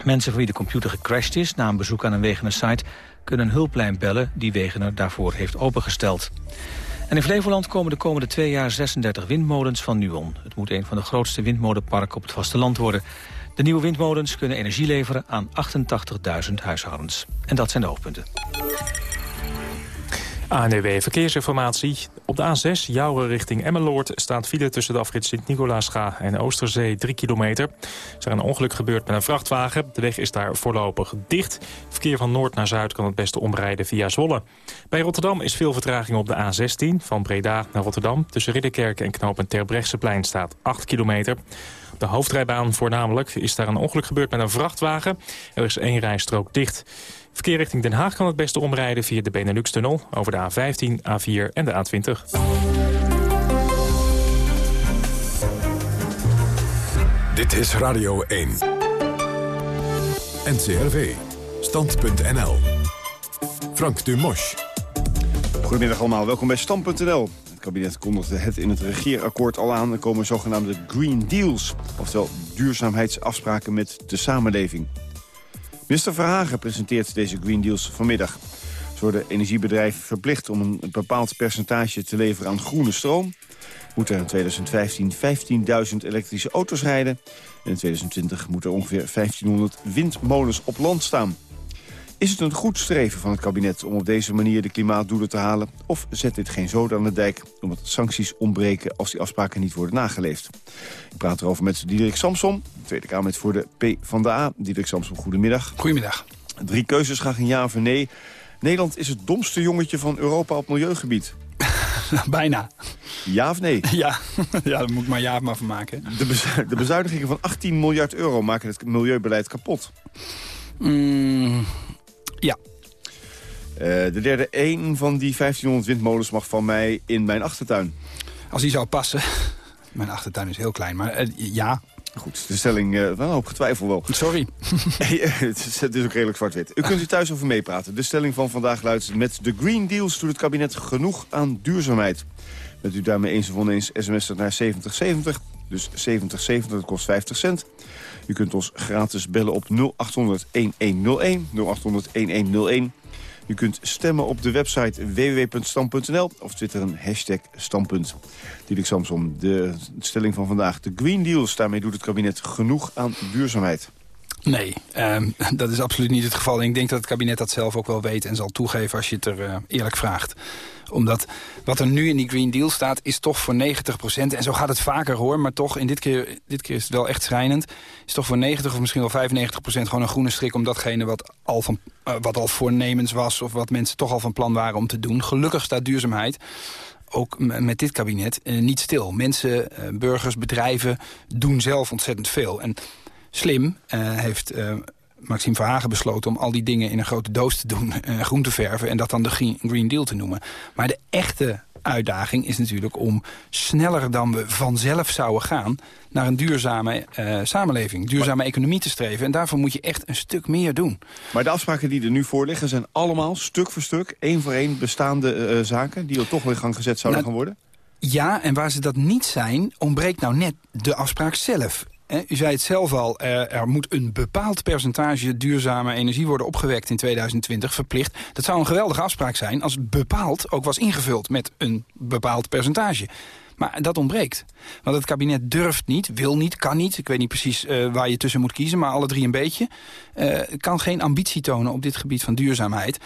Mensen voor wie de computer gecrashed is na een bezoek aan een Wegener-site... kunnen een hulplijn bellen die Wegener daarvoor heeft opengesteld. En in Flevoland komen de komende twee jaar 36 windmolens van Nuon. Het moet een van de grootste windmolenparken op het vasteland worden. De nieuwe windmolens kunnen energie leveren aan 88.000 huishoudens. En dat zijn de hoofdpunten. ANWB Verkeersinformatie. Op de A6 Jouren richting Emmeloord staat file tussen de afrit Sint-Nicolaasga en Oosterzee 3 kilometer. Er is een ongeluk gebeurd met een vrachtwagen. De weg is daar voorlopig dicht. Verkeer van noord naar zuid kan het beste omrijden via Zwolle. Bij Rotterdam is veel vertraging op de A16 van Breda naar Rotterdam. Tussen Ridderkerk en knooppunt Terbrechtseplein staat 8 kilometer. De hoofdrijbaan voornamelijk is daar een ongeluk gebeurd met een vrachtwagen. Er is één rijstrook dicht. Verkeer richting Den Haag kan het beste omrijden via de Benelux-tunnel... over de A15, A4 en de A20. Dit is Radio 1. NCRV. Stand.nl. Frank Dumosch. Goedemiddag allemaal, welkom bij Stand.nl. Het kabinet kondigde het in het regeerakkoord al aan. Er komen zogenaamde Green Deals, oftewel duurzaamheidsafspraken met de samenleving. Minister Verhagen presenteert deze Green Deals vanmiddag. Zo worden energiebedrijven verplicht om een bepaald percentage te leveren aan groene stroom. Moeten er in 2015 15.000 elektrische auto's rijden. En in 2020 moeten er ongeveer 1500 windmolens op land staan. Is het een goed streven van het kabinet om op deze manier de klimaatdoelen te halen? Of zet dit geen zoden aan de dijk omdat sancties ontbreken als die afspraken niet worden nageleefd? Ik praat erover met Diederik Samsom, Tweede Kamerlid voor de P van de A. Diederik Samsom, goedemiddag. Goedemiddag. Drie keuzes, graag een ja of een nee. Nederland is het domste jongetje van Europa op milieugebied. Bijna. Ja of nee? Ja, ja daar moet ik maar ja maar van maken. De, bezu de bezuinigingen van 18 miljard euro maken het milieubeleid kapot. Mm, ja. Uh, de derde, één van die 1500 windmolens mag van mij in mijn achtertuin. Als die zou passen. Mijn achtertuin is heel klein, maar uh, ja. Goed, de stelling, uh, wel een hoop getwijfel wel. Sorry. het, is, het, is, ook redelijk zwart-wit. U kunt u thuis over meepraten. De stelling van vandaag luidt... met de Green Deals doet het kabinet genoeg aan duurzaamheid. Bent u daarmee eens of oneens sms naar 7070. Dus 7070, dat kost 50 cent. U kunt ons gratis bellen op 0800 1101. 0800 1101. U kunt stemmen op de website www.stam.nl of twitteren hashtag standpunt. Diederik Samson, de stelling van vandaag. De Green Deals, daarmee doet het kabinet genoeg aan duurzaamheid. Nee, um, dat is absoluut niet het geval. En ik denk dat het kabinet dat zelf ook wel weet en zal toegeven als je het er uh, eerlijk vraagt omdat wat er nu in die Green Deal staat is toch voor 90% En zo gaat het vaker hoor, maar toch, in dit keer, dit keer is het wel echt schrijnend... is toch voor 90 of misschien wel 95% gewoon een groene strik... om datgene wat al, van, uh, wat al voornemens was of wat mensen toch al van plan waren om te doen. Gelukkig staat duurzaamheid ook met dit kabinet, niet stil. Mensen, burgers, bedrijven doen zelf ontzettend veel. En slim heeft Maxime Verhagen besloten om al die dingen in een grote doos te doen, groen te verven en dat dan de Green Deal te noemen. Maar de echte uitdaging is natuurlijk om sneller dan we vanzelf zouden gaan... naar een duurzame uh, samenleving, duurzame economie te streven. En daarvoor moet je echt een stuk meer doen. Maar de afspraken die er nu voor liggen zijn allemaal stuk voor stuk... één voor één bestaande uh, zaken die er toch weer in gang gezet zouden nou, gaan worden? Ja, en waar ze dat niet zijn, ontbreekt nou net de afspraak zelf. U zei het zelf al, er moet een bepaald percentage duurzame energie worden opgewekt in 2020, verplicht. Dat zou een geweldige afspraak zijn als bepaald ook was ingevuld met een bepaald percentage. Maar dat ontbreekt. Want het kabinet durft niet, wil niet, kan niet. Ik weet niet precies uh, waar je tussen moet kiezen, maar alle drie een beetje. Uh, kan geen ambitie tonen op dit gebied van duurzaamheid.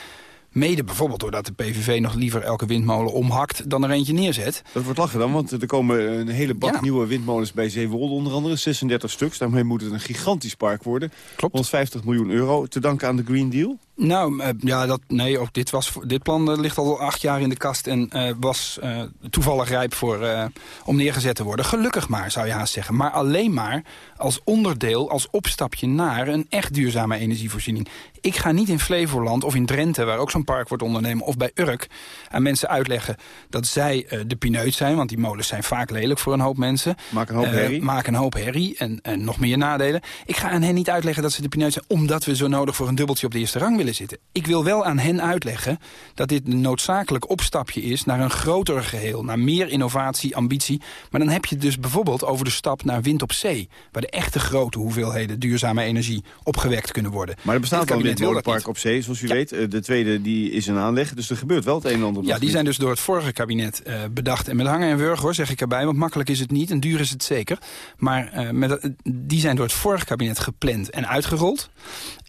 Mede bijvoorbeeld doordat de PVV nog liever elke windmolen omhakt dan er eentje neerzet. Dat wordt lachen dan, want er komen een hele bak nieuwe windmolens bij Zeewolde onder andere. 36 stuks, daarmee moet het een gigantisch park worden. Klopt. 150 miljoen euro te danken aan de Green Deal. Nou, eh, ja, dat, nee, ook dit, was, dit plan eh, ligt al acht jaar in de kast... en uh, was uh, toevallig rijp voor, uh, om neergezet te worden. Gelukkig maar, zou je haast zeggen. Maar alleen maar als onderdeel, als opstapje naar... een echt duurzame energievoorziening. Ik ga niet in Flevoland of in Drenthe, waar ook zo'n park wordt ondernemen... of bij Urk, aan mensen uitleggen dat zij de pineut zijn... want die molens zijn vaak lelijk voor een hoop mensen. Maak een hoop herrie. Maak een hoop herrie en, en nog meer nadelen. Ik ga aan hen niet uitleggen dat ze de pineut zijn... omdat we zo nodig voor een dubbeltje op de eerste rang willen zitten. Ik wil wel aan hen uitleggen dat dit een noodzakelijk opstapje is... naar een groter geheel, naar meer innovatie, ambitie. Maar dan heb je het dus bijvoorbeeld over de stap naar wind op zee... waar de echte grote hoeveelheden duurzame energie opgewekt kunnen worden. Maar er bestaat al een windmolenpark op zee, zoals u weet. Eh, de tweede die is in aanleg, dus er gebeurt wel het een en ander. Ja, die zijn dus door het vorige kabinet uh, bedacht. En met hangen en wurgen, hoor, zeg ik erbij. Want makkelijk is het niet en duur is het zeker. Maar uh, met, die zijn door het vorige kabinet gepland en uitgerold.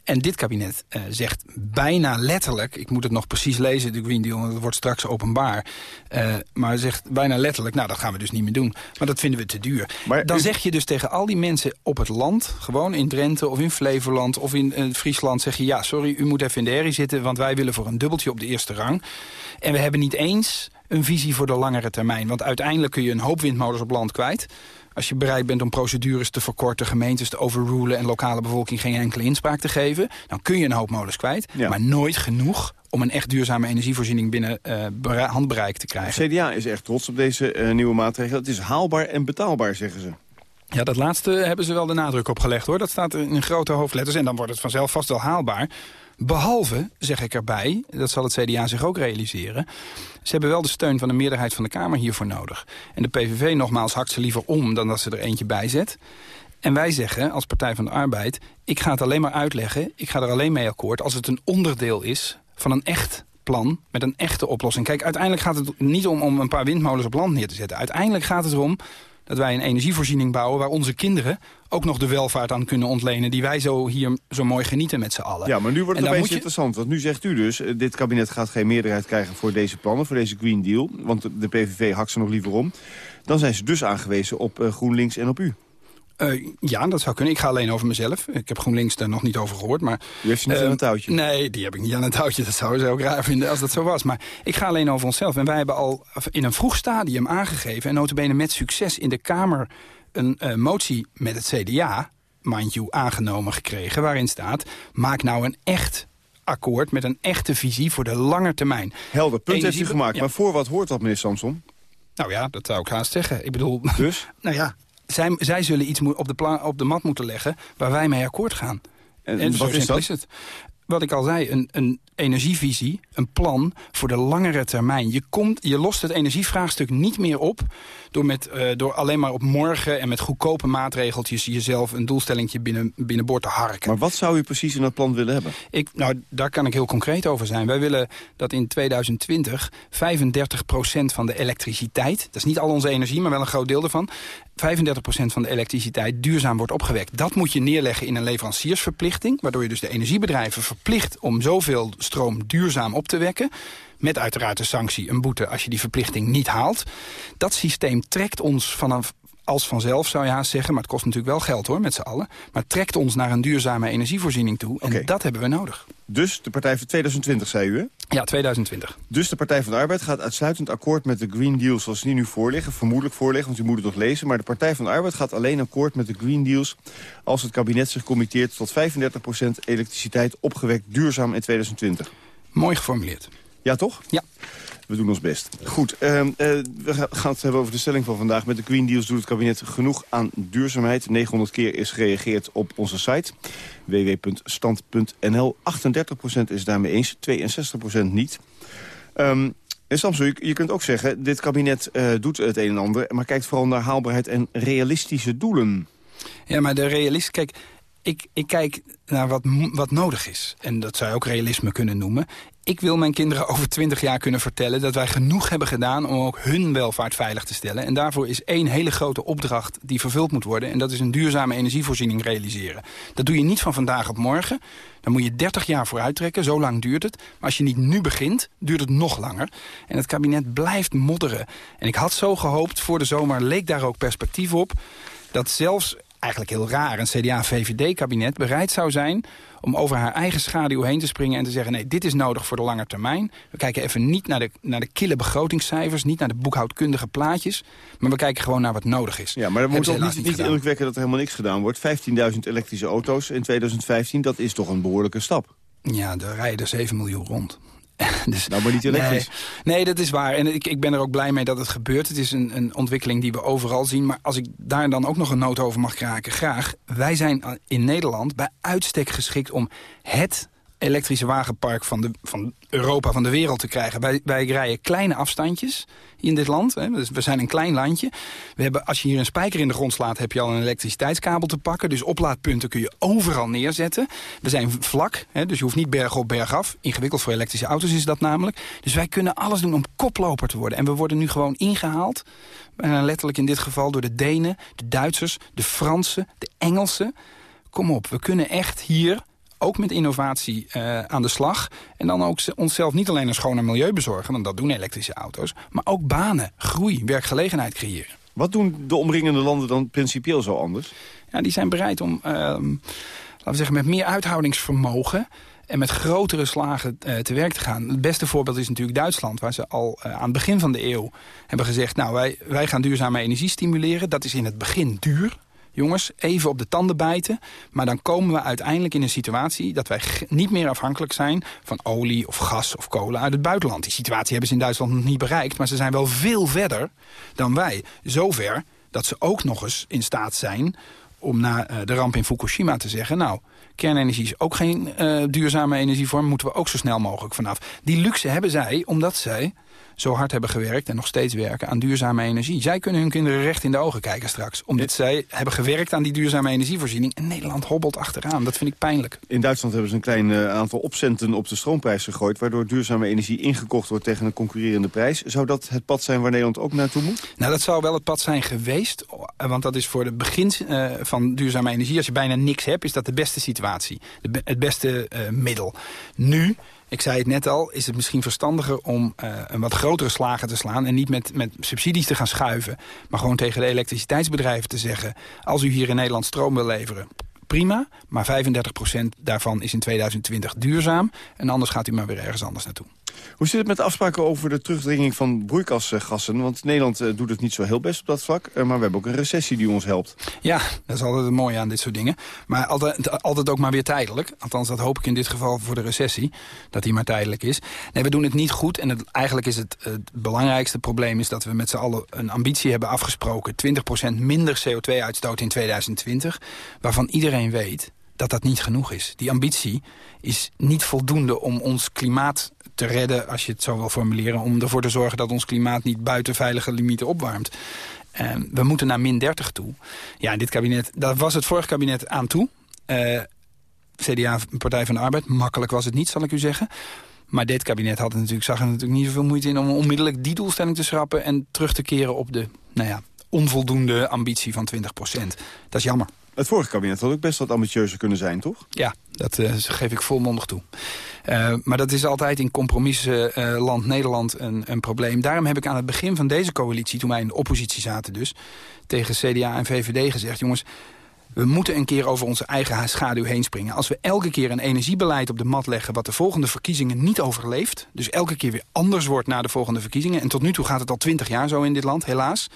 En dit kabinet uh, zegt bijna letterlijk... ik moet het nog precies lezen, de Green Deal, want het wordt straks openbaar... Uh, maar zegt bijna letterlijk, nou, dat gaan we dus niet meer doen. Maar dat vinden we te duur. Maar Dan zeg je dus tegen al die mensen op het land... gewoon in Drenthe of in Flevoland of in uh, Friesland... zeg je, ja, sorry, u moet even in de herrie zitten... want wij willen voor een dubbeltje op de eerste rang. En we hebben niet eens een visie voor de langere termijn. Want uiteindelijk kun je een hoop windmolens op land kwijt... Als je bereid bent om procedures te verkorten, gemeentes te overrulen... en lokale bevolking geen enkele inspraak te geven... dan kun je een hoop molens kwijt, maar nooit genoeg om een echt duurzame energievoorziening binnen uh, handbereik te krijgen. CDA is echt trots op deze uh, nieuwe maatregel. Het is haalbaar en betaalbaar, zeggen ze. Ja, dat laatste hebben ze wel de nadruk op gelegd, hoor. Dat staat in grote hoofdletters en dan wordt het vanzelf vast wel haalbaar. Behalve, zeg ik erbij, dat zal het CDA zich ook realiseren... ze hebben wel de steun van de meerderheid van de Kamer hiervoor nodig. En de PVV nogmaals hakt ze liever om dan dat ze er eentje bij zet. En wij zeggen als Partij van de Arbeid... ik ga het alleen maar uitleggen, ik ga er alleen mee akkoord... als het een onderdeel is van een echt plan met een echte oplossing. Kijk, uiteindelijk gaat het niet om, om een paar windmolens op land neer te zetten. Uiteindelijk gaat het erom dat wij een energievoorziening bouwen... waar onze kinderen ook nog de welvaart aan kunnen ontlenen... die wij zo hier zo mooi genieten met z'n allen. Ja, maar nu wordt het opeens je... interessant. Want nu zegt u dus, eh, dit kabinet gaat geen meerderheid krijgen... voor deze plannen, voor deze Green Deal. Want de PVV hakt ze nog liever om. Dan zijn ze dus aangewezen op uh, GroenLinks en op u. Uh, ja, dat zou kunnen. Ik ga alleen over mezelf. Ik heb GroenLinks daar nog niet over gehoord. Maar, heeft ze niet uh, aan het touwtje? Nee, die heb ik niet aan het touwtje. Dat zou ze ook raar vinden als dat zo was. Maar ik ga alleen over onszelf. En wij hebben al in een vroeg stadium aangegeven... en notabene met succes in de Kamer een uh, motie met het CDA... mind you, aangenomen gekregen... waarin staat, maak nou een echt akkoord met een echte visie voor de lange termijn. Helder, punt heeft u gemaakt. Ja. Maar voor wat hoort dat, meneer Samson? Nou ja, dat zou ik haast zeggen. Ik bedoel... Dus? nou ja, zij, zij zullen iets op de, op de mat moeten leggen waar wij mee akkoord gaan. En, en wat is dat? Is het. Wat ik al zei, een, een energievisie, een plan voor de langere termijn. Je, komt, je lost het energievraagstuk niet meer op... door, met, uh, door alleen maar op morgen en met goedkope maatregeltjes... jezelf een doelstellingje binnen, binnenboord te harken. Maar wat zou u precies in dat plan willen hebben? Ik, nou, daar kan ik heel concreet over zijn. Wij willen dat in 2020 35% van de elektriciteit... dat is niet al onze energie, maar wel een groot deel ervan... 35% van de elektriciteit duurzaam wordt opgewekt. Dat moet je neerleggen in een leveranciersverplichting... waardoor je dus de energiebedrijven verplicht om zoveel stroom duurzaam op te wekken... met uiteraard een sanctie, een boete, als je die verplichting niet haalt. Dat systeem trekt ons vanaf als vanzelf, zou je haast zeggen. Maar het kost natuurlijk wel geld hoor, met z'n allen. Maar trekt ons naar een duurzame energievoorziening toe. En okay. dat hebben we nodig. Dus de Partij voor 2020, zei u hè? Ja, 2020. Dus de Partij van de Arbeid gaat uitsluitend akkoord met de Green Deals zoals die nu voorliggen. Vermoedelijk voorliggen, want u moet het nog lezen. Maar de Partij van de Arbeid gaat alleen akkoord met de Green Deals... als het kabinet zich committeert tot 35% elektriciteit opgewekt duurzaam in 2020. Mooi geformuleerd. Ja, toch? Ja. We doen ons best. Goed, uh, uh, we gaan het hebben over de stelling van vandaag. Met de Green Deals doet het kabinet genoeg aan duurzaamheid. 900 keer is gereageerd op onze site www.stand.nl. 38% is daarmee eens, 62% niet. Um, en Samson, je, kunt ook zeggen, dit kabinet uh, doet het een en ander... maar kijkt vooral naar haalbaarheid en realistische doelen. Ja, maar de realist... Kijk, ik, ik kijk naar wat, wat nodig is. En dat zou je ook realisme kunnen noemen. Ik wil mijn kinderen over twintig jaar kunnen vertellen... dat wij genoeg hebben gedaan om ook hun welvaart veilig te stellen. En daarvoor is één hele grote opdracht die vervuld moet worden... en dat is een duurzame energievoorziening realiseren. Dat doe je niet van vandaag op morgen. Dan moet je 30 jaar vooruit trekken, zo lang duurt het. Maar als je niet nu begint, duurt het nog langer. En het kabinet blijft modderen. En ik had zo gehoopt, voor de zomer leek daar ook perspectief op... dat zelfs eigenlijk heel raar, een CDA-VVD-kabinet bereid zou zijn om over haar eigen schaduw heen te springen en te zeggen... nee, dit is nodig voor de lange termijn. We kijken even niet naar de, naar de kille begrotingscijfers... niet naar de boekhoudkundige plaatjes... maar we kijken gewoon naar wat nodig is. Ja, maar dat moet ook niet, niet indruk wekken dat er helemaal niks gedaan wordt. 15.000 elektrische auto's in 2015, dat is toch een behoorlijke stap? Ja, er rijden er 7 miljoen rond. dus, nou, maar niet elektrisch. Nee, nee, dat is waar. En ik, ik ben er ook blij mee dat het gebeurt. Het is een, een ontwikkeling die we overal zien. Maar als ik daar dan ook nog een noot over mag kraken, graag. Wij zijn in Nederland bij uitstek geschikt om het elektrische wagenpark van, de, van Europa, van de wereld te krijgen. Wij, wij rijden kleine afstandjes in dit land. Hè. Dus we zijn een klein landje. We hebben, als je hier een spijker in de grond slaat, heb je al een elektriciteitskabel te pakken. Dus oplaadpunten kun je overal neerzetten. We zijn vlak, hè, dus je hoeft niet berg op berg af. Ingewikkeld voor elektrische auto's is dat namelijk. Dus wij kunnen alles doen om koploper te worden. En we worden nu gewoon ingehaald. Uh, letterlijk in dit geval door de Denen, de Duitsers, de Fransen, de Engelsen. Kom op, we kunnen echt hier ook met innovatie uh, aan de slag. En dan ook onszelf niet alleen een schoner milieu bezorgen... want dat doen elektrische auto's... maar ook banen, groei, werkgelegenheid creëren. Wat doen de omringende landen dan principieel zo anders? Ja, die zijn bereid om, uh, laten we zeggen, met meer uithoudingsvermogen en met grotere slagen uh, te werk te gaan. Het beste voorbeeld is natuurlijk Duitsland... waar ze al uh, aan het begin van de eeuw hebben gezegd... nou, wij, wij gaan duurzame energie stimuleren. Dat is in het begin duur jongens, even op de tanden bijten. Maar dan komen we uiteindelijk in een situatie... dat wij niet meer afhankelijk zijn van olie of gas of kolen uit het buitenland. Die situatie hebben ze in Duitsland nog niet bereikt... maar ze zijn wel veel verder dan wij. Zover dat ze ook nog eens in staat zijn om na uh, de ramp in Fukushima te zeggen... nou, kernenergie is ook geen uh, duurzame energievorm... moeten we ook zo snel mogelijk vanaf. Die luxe hebben zij omdat zij zo hard hebben gewerkt en nog steeds werken aan duurzame energie. Zij kunnen hun kinderen recht in de ogen kijken straks. Omdat zij hebben gewerkt aan die duurzame energievoorziening. En Nederland hobbelt achteraan. Dat vind ik pijnlijk. In Duitsland hebben ze een klein uh, aantal opcenten op de stroomprijs gegooid... waardoor duurzame energie ingekocht wordt tegen een concurrerende prijs. Zou dat het pad zijn waar Nederland ook naartoe moet? Nou, dat zou wel het pad zijn geweest. Want dat is voor de begin uh, van duurzame energie... als je bijna niks hebt, is dat de beste situatie. De, het beste uh, middel. Nu ik zei het net al, is het misschien verstandiger om uh, een wat grotere slagen te slaan... en niet met, met subsidies te gaan schuiven... maar gewoon tegen de elektriciteitsbedrijven te zeggen... als u hier in Nederland stroom wil leveren, prima... maar 35% daarvan is in 2020 duurzaam... en anders gaat u maar weer ergens anders naartoe. Hoe zit het met de afspraken over de terugdringing van broeikasgassen? Want Nederland eh, doet het niet zo heel best op dat vlak. Eh, maar we hebben ook een recessie die ons helpt. Ja, dat is altijd het mooie aan dit soort dingen. Maar altijd, altijd ook maar weer tijdelijk. Althans, dat hoop ik in dit geval voor de recessie. Dat die maar tijdelijk is. Nee, we doen het niet goed. En eigenlijk is het, het belangrijkste probleem is dat we met z'n allen een ambitie hebben afgesproken. 20% minder CO2-uitstoot in 2020. Waarvan iedereen weet dat dat niet genoeg is. Die ambitie is niet voldoende om ons klimaat te redden, als je het zo wil formuleren... om ervoor te zorgen dat ons klimaat niet buiten veilige limieten opwarmt. Uh, we moeten naar min 30 toe. Ja, dit kabinet, dat was het vorige kabinet aan toe. Uh, CDA, Partij van de Arbeid, makkelijk was het niet, zal ik u zeggen. Maar dit kabinet had natuurlijk, zag er natuurlijk niet zoveel moeite in... om onmiddellijk die doelstelling te schrappen... en terug te keren op de nou ja, onvoldoende ambitie van 20 procent. Dat is jammer. Het vorige kabinet had ook best wat ambitieuzer kunnen zijn, toch? Ja, dat uh, geef ik volmondig toe. Uh, maar dat is altijd in compromissen uh, land Nederland een, een probleem. Daarom heb ik aan het begin van deze coalitie, toen wij in de oppositie zaten dus... tegen CDA en VVD gezegd, jongens, We moeten een keer over onze eigen schaduw heen springen. Als we elke keer een energiebeleid op de mat leggen... wat de volgende verkiezingen niet overleeft... dus elke keer weer anders wordt na de volgende verkiezingen... en tot nu toe gaat het al twintig jaar zo in dit land, helaas...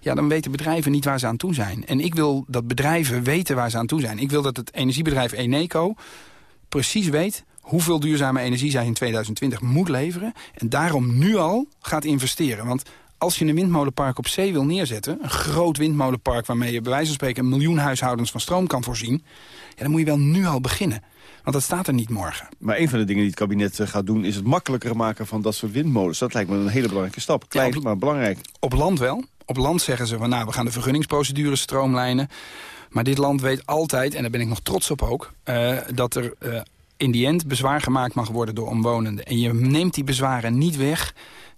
ja, dan weten bedrijven niet waar ze aan toe zijn. En ik wil dat bedrijven weten waar ze aan toe zijn. Ik wil dat het energiebedrijf Eneco precies weet hoeveel duurzame energie zij in 2020 moet leveren... en daarom nu al gaat investeren. Want als je een windmolenpark op zee wil neerzetten... een groot windmolenpark waarmee je bij wijze van spreken... een miljoen huishoudens van stroom kan voorzien... Ja, dan moet je wel nu al beginnen. Want dat staat er niet morgen. Maar een van de dingen die het kabinet eh, gaat doen... is het makkelijker maken van dat soort windmolens. Dat lijkt me een hele belangrijke stap. Klein, maar belangrijk. Op land wel. Op land zeggen ze van nou, we gaan de vergunningsprocedures stroomlijnen. Maar dit land weet altijd, en daar ben ik nog trots op ook... Uh, dat er uh, in die end bezwaar gemaakt mag worden door omwonenden. En je neemt die bezwaren niet weg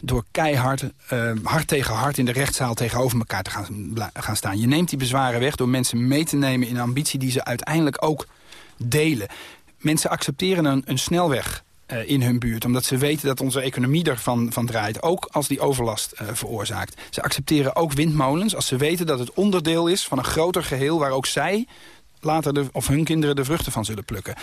door keihard, uh, hard tegen hard in de rechtszaal tegenover elkaar te gaan, gaan staan. Je neemt die bezwaren weg door mensen mee te nemen in een ambitie die ze uiteindelijk ook delen. Mensen accepteren een, een snelweg uh, in hun buurt. Omdat ze weten dat onze economie ervan van draait. Ook als die overlast uh, veroorzaakt. Ze accepteren ook windmolens als ze weten dat het onderdeel is van een groter geheel... waar ook zij later de, of hun kinderen de vruchten van zullen plukken.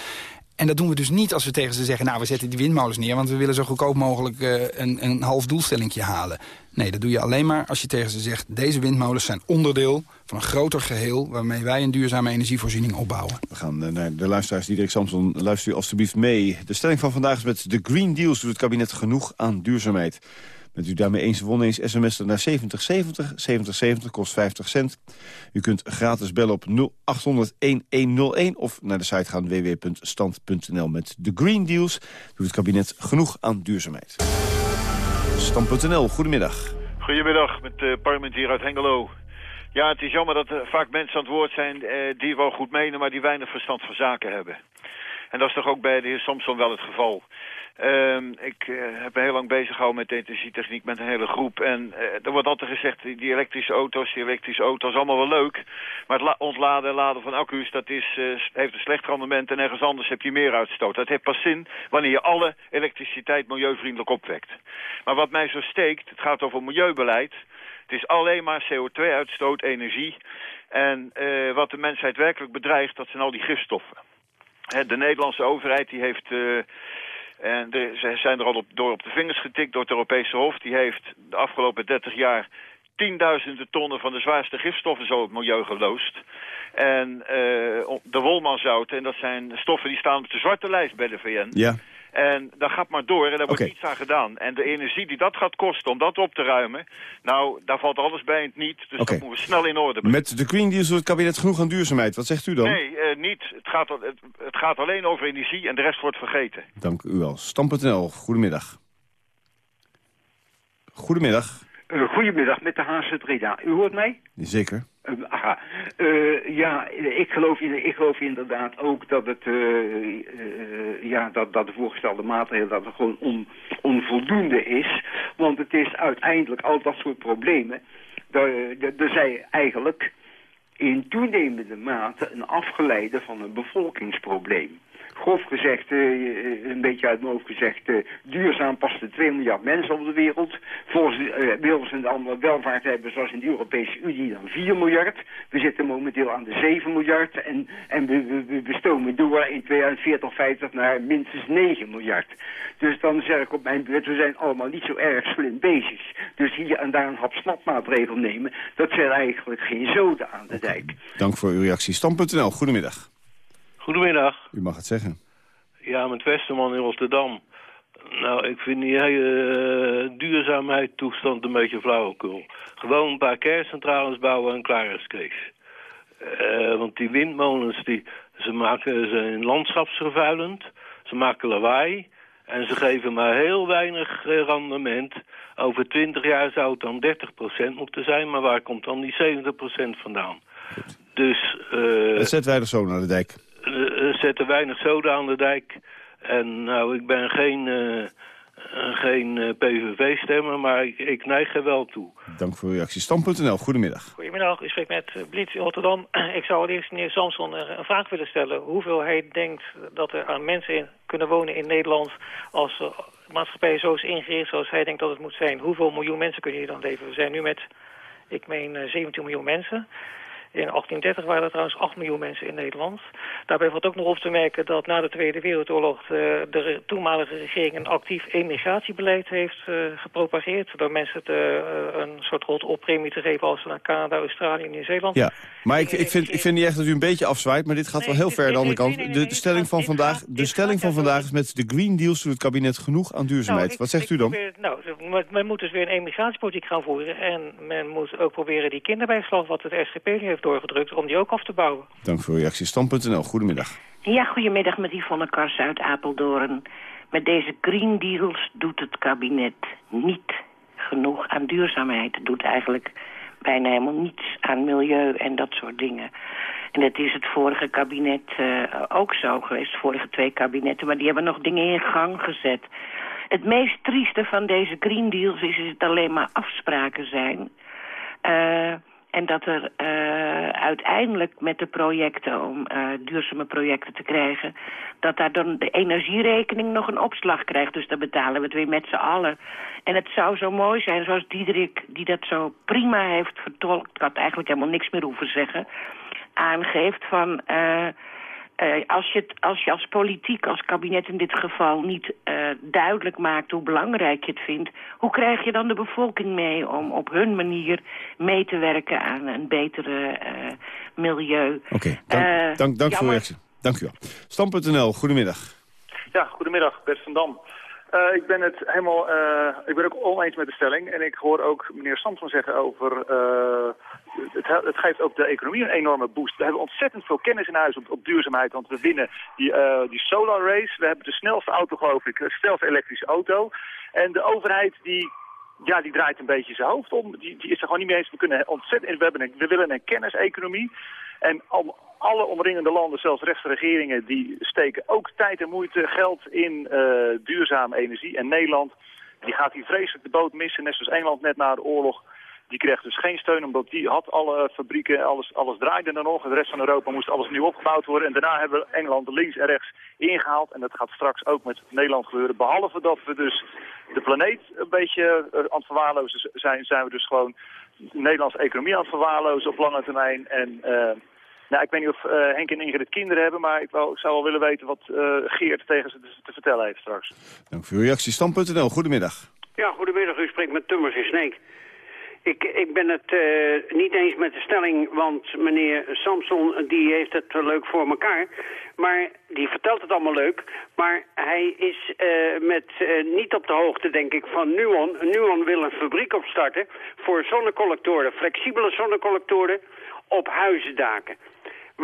En dat doen we dus niet als we tegen ze zeggen... nou, we zetten die windmolens neer... want we willen zo goedkoop mogelijk uh, een, een half doelstellingje halen. Nee, dat doe je alleen maar als je tegen ze zegt... deze windmolens zijn onderdeel van een groter geheel... waarmee wij een duurzame energievoorziening opbouwen. We gaan uh, naar de luisteraars. Diederik Samson, luister u alstublieft mee. De stelling van vandaag is met de Green Deals... doet het kabinet genoeg aan duurzaamheid. Bent u daarmee eens of oneens, sms naar 7070. 7070 kost 50 cent. U kunt gratis bellen op 0800-1101 of naar de site gaan www.stand.nl. Met de Green Deals doet het kabinet genoeg aan duurzaamheid. Stand.nl, goedemiddag. Goedemiddag, met uh, parlementier uit Hengelo. Ja, het is jammer dat er vaak mensen aan het woord zijn eh, die wel goed menen... maar die weinig verstand van zaken hebben. En dat is toch ook bij de heer Samson wel het geval. Um, ik uh, heb me heel lang bezig gehouden met energietechniek met een hele groep. En uh, er wordt altijd gezegd, die elektrische auto's, die elektrische auto's, allemaal wel leuk. Maar het ontladen en laden van accu's, dat is, uh, heeft een slecht rendement en ergens anders heb je meer uitstoot. Dat heeft pas zin wanneer je alle elektriciteit milieuvriendelijk opwekt. Maar wat mij zo steekt, het gaat over milieubeleid. Het is alleen maar CO2-uitstoot, energie. En wat de mensheid werkelijk bedreigt, dat zijn al die gifstoffen. De Nederlandse overheid die heeft en ze zijn er al op, door op de vingers getikt door het Europese Hof. Die heeft de afgelopen 30 jaar tienduizenden tonnen van de zwaarste gifstoffen zo het milieu geloosd. En uh, de wolmanzouten, en dat zijn stoffen die staan op de zwarte lijst bij de VN. Ja. En dat gaat maar door en daar wordt okay. niets aan gedaan. En de energie die dat gaat kosten om dat op te ruimen... nou, daar valt alles bij het niet. Dus okay. dat moeten we snel in orde brengen. Met de Green Deal doet het kabinet genoeg aan duurzaamheid. Wat zegt u dan? Nee, uh, niet. Het gaat, het, het gaat alleen over energie en de rest wordt vergeten. Dank u wel. Stam.nl, goedemiddag. Goedemiddag. Uh, goedemiddag, met de Haagse Breda. U hoort mij? Zeker. Uh, aha. Uh, ja, ik geloof, ik geloof inderdaad ook dat, het, ja, dat, dat de voorgestelde maatregel dat het gewoon on, onvoldoende is. Want het is uiteindelijk al dat soort problemen. Er zijn eigenlijk in toenemende mate een afgeleide van een bevolkingsprobleem grof gezegd, uh, een beetje uit mijn hoofd gezegd, uh, duurzaam passen 2 miljard mensen op de wereld. Volgens willen ze een andere welvaart hebben, zoals in de Europese Unie, dan 4 miljard. We zitten momenteel aan de 7 miljard en, en we, we, we stomen door in 2040, 50 naar minstens 9 miljard. Dus dan zeg ik op mijn beurt, we zijn allemaal niet zo erg slim bezig. Dus hier en daar een hap snapmaatregel nemen, dat zijn eigenlijk geen zoden aan de dijk. Dank voor uw reactie. Stam.nl, goedemiddag. Goedemiddag. U mag het zeggen. Ja, met Westerman in Rotterdam. Nou, ik vind die hele uh, duurzaamheid toestand een beetje flauwekul. Gewoon een paar kerncentrales bouwen en klaar is Kees. Uh, want die windmolens, die, ze maken zijn landschapsvervuilend. Ze maken lawaai. En ze geven maar heel weinig uh, rendement. Over 20 jaar zou het dan 30% moeten zijn. Maar waar komt dan die 70% vandaan? Goed. Dus... het zet weinig zo naar de dijk zetten weinig zoden aan de dijk. En nou, ik ben geen, uh, geen uh, PVV-stemmer, maar ik, ik, neig er wel toe. Dank voor uw reactie. Stam.nl, goedemiddag. Goedemiddag, ik spreek met Blitz in Rotterdam. ik zou allereerst meneer Samson een vraag willen stellen. Hoeveel hij denkt dat er aan mensen in kunnen wonen in Nederland... als de maatschappij zo is ingericht zoals hij denkt dat het moet zijn. Hoeveel miljoen mensen kunnen hier dan leven? We zijn nu met, ik meen, 17 miljoen mensen... In 1830 waren er trouwens 8 miljoen mensen in Nederland. Daarbij valt ook nog op te merken dat na de Tweede Wereldoorlog... de, de toenmalige regering een actief emigratiebeleid heeft uh, gepropageerd... door mensen te, uh, een soort rot-op-premie te geven als ze naar Canada, Australië en Nieuw-Zeeland. Ja, maar ik, ik, vind, ik vind niet echt dat u een beetje afzwaait... maar dit gaat wel heel ver aan de andere kant. De, de stelling van vandaag, de stelling van vandaag is met de Green Deals... doet het kabinet genoeg aan duurzaamheid. Nou, Wat zegt u dan? Probeer, nou, men moet dus weer een emigratiepolitiek gaan voeren... en men moet ook proberen die kinderbijslag... wat het SGP nu heeft doorgedrukt, om die ook af te bouwen. Dank voor uw reactie. Stand.nl, goedemiddag. Ja, goedemiddag met Yvonne Kars uit Apeldoorn. Met deze Green Deals doet het kabinet niet genoeg aan duurzaamheid. Het doet eigenlijk bijna helemaal niets aan milieu en dat soort dingen. En dat is het vorige kabinet uh, ook zo geweest, de vorige twee kabinetten. Maar die hebben nog dingen in gang gezet. Het meest trieste van deze Green Deals is dat het alleen maar afspraken zijn... Uh, en dat er uh, uiteindelijk met de projecten, om uh, duurzame projecten te krijgen... dat daar dan de energierekening nog een opslag krijgt. Dus dan betalen we het weer met z'n allen. En het zou zo mooi zijn, zoals Diederik, die dat zo prima heeft vertolkt... ik had eigenlijk helemaal niks meer hoeven zeggen... aangeeft van... Uh, uh, als, je het, als je als politiek, als kabinet in dit geval niet uh, duidelijk maakt hoe belangrijk je het vindt, hoe krijg je dan de bevolking mee om op hun manier mee te werken aan een betere uh, milieu? Oké, okay, dank, dank, dank voor uw reactie. Dank u wel. Stam.nl, goedemiddag. Ja, goedemiddag, Bert van Dam. Uh, ik ben het helemaal, uh, ik ben ook oneens met de stelling. En ik hoor ook meneer Samson zeggen over, uh, het, het, geeft ook de economie een enorme boost. We hebben ontzettend veel kennis in huis op, op duurzaamheid, want we winnen die, die solar race. We hebben de snelste auto, geloof ik, de snelste elektrische auto. En de overheid die ja, die draait een beetje zijn hoofd om. Die, die is er gewoon niet mee eens. We, kunnen ontzettend, we, hebben een, we willen een kenniseconomie. En al, alle omringende landen, zelfs rechtsregeringen, die steken ook tijd en moeite, geld in uh, duurzame energie. En Nederland, die gaat hier vreselijk de boot missen, net zoals Engeland net na de oorlog. Die kreeg dus geen steun, omdat die had alle fabrieken, alles, alles draaide er nog. De rest van Europa moest alles nieuw opgebouwd worden. En daarna hebben we Engeland links en rechts ingehaald. En dat gaat straks ook met Nederland gebeuren. Behalve dat we dus de planeet een beetje uh, aan het verwaarlozen zijn, zijn we dus gewoon de Nederlandse economie aan het verwaarlozen op lange termijn. En uh, nou, ik weet niet of uh, Henk en Ingrid kinderen hebben, maar ik, ik zou wel willen weten wat uh, Geert tegen ze te vertellen heeft straks. Dank voor uw reactie. Stam.nl, goedemiddag. Ja, goedemiddag. U spreekt met Tummers in Sneek. Ik, ik ben het uh, niet eens met de stelling, want meneer Samson die heeft het leuk voor elkaar. Maar die vertelt het allemaal leuk. Maar hij is uh, met, uh, niet op de hoogte, denk ik, van Nuon. Nuon wil een fabriek opstarten voor zonnecollectoren, flexibele zonnecollectoren op huizendaken.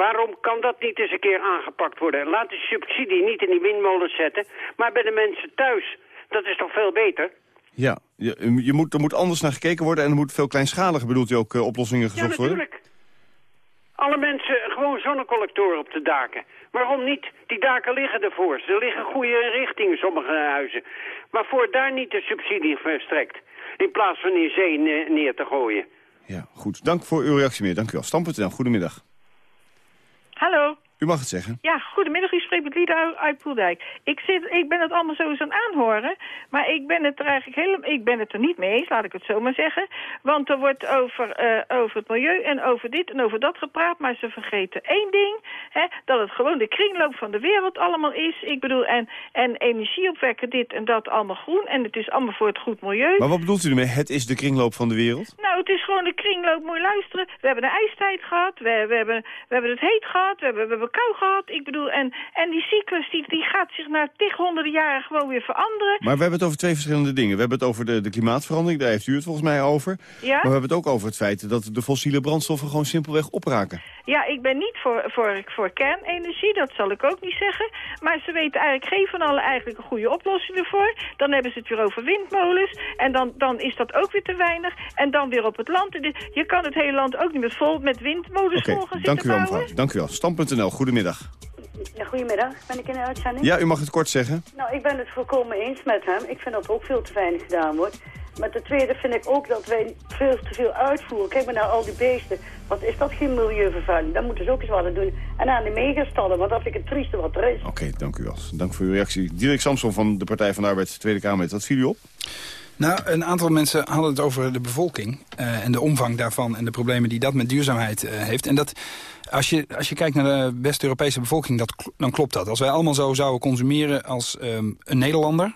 Waarom kan dat niet eens een keer aangepakt worden? Laat de subsidie niet in die windmolens zetten, maar bij de mensen thuis. Dat is toch veel beter? Ja, je, je moet, er moet anders naar gekeken worden en er moet veel kleinschaliger, bedoelt u ook, uh, oplossingen gezocht ja, natuurlijk. worden? Alle mensen gewoon zonnecollectoren op de daken. Waarom niet? Die daken liggen ervoor. Er liggen goede richtingen, sommige huizen. Maar voor daar niet de subsidie verstrekt. In plaats van in zee neer te gooien. Ja, goed. Dank voor uw reactie, meneer. Dank u wel. Stam.nl, goedemiddag. Hello. U mag het zeggen. Ja, goedemiddag. U spreekt met Lieda uit Poeldijk. Ik, zit, ik ben het allemaal zo eens aan aanhoren. Maar ik ben het er eigenlijk helemaal... Ik ben het er niet mee eens, laat ik het zo maar zeggen. Want er wordt over, uh, over het milieu en over dit en over dat gepraat. Maar ze vergeten één ding. Hè, dat het gewoon de kringloop van de wereld allemaal is. Ik bedoel, en, en energie opwekken, dit en dat, allemaal groen. En het is allemaal voor het goed milieu. Maar wat bedoelt u ermee? Het is de kringloop van de wereld? Nou, het is gewoon de kringloop. Moet je luisteren. We hebben een ijstijd gehad. We, we, hebben, we hebben het heet gehad. We hebben, we hebben kou gehad. Ik bedoel, en, en die cyclus die, die gaat zich na tig honderden jaren gewoon weer veranderen. Maar we hebben het over twee verschillende dingen. We hebben het over de, de klimaatverandering, daar heeft u het volgens mij over. Ja? Maar we hebben het ook over het feit dat de fossiele brandstoffen gewoon simpelweg opraken. Ja, ik ben niet voor, voor, voor kernenergie, dat zal ik ook niet zeggen. Maar ze weten eigenlijk geen van alle eigenlijk een goede oplossing ervoor. Dan hebben ze het weer over windmolens. En dan, dan is dat ook weer te weinig. En dan weer op het land. Je kan het hele land ook niet meer vol met windmolens okay, vol gaan dank u wel, mevrouw. Dank u wel. Stam.nl, goedemiddag. Ja, goedemiddag. Ben ik in de uitzending? Ja, u mag het kort zeggen. Nou, ik ben het volkomen eens met hem. Ik vind dat er ook veel te weinig gedaan wordt. Maar ten tweede vind ik ook dat wij veel te veel uitvoeren. Kijk maar naar al die beesten. Wat is dat geen milieuvervuiling? Daar moeten ze ook eens wat aan doen. En aan de megastallen, want dat vind ik het trieste wat er is. Oké, okay, dank u wel. Dank voor uw reactie. Dirk Samson van de Partij van de Arbeid, Tweede Kamer. Wat viel u op? Nou, een aantal mensen hadden het over de bevolking uh, en de omvang daarvan... en de problemen die dat met duurzaamheid uh, heeft. En dat, als je, als je kijkt naar de West-Europese bevolking, dat, dan klopt dat. Als wij allemaal zo zouden consumeren als um, een Nederlander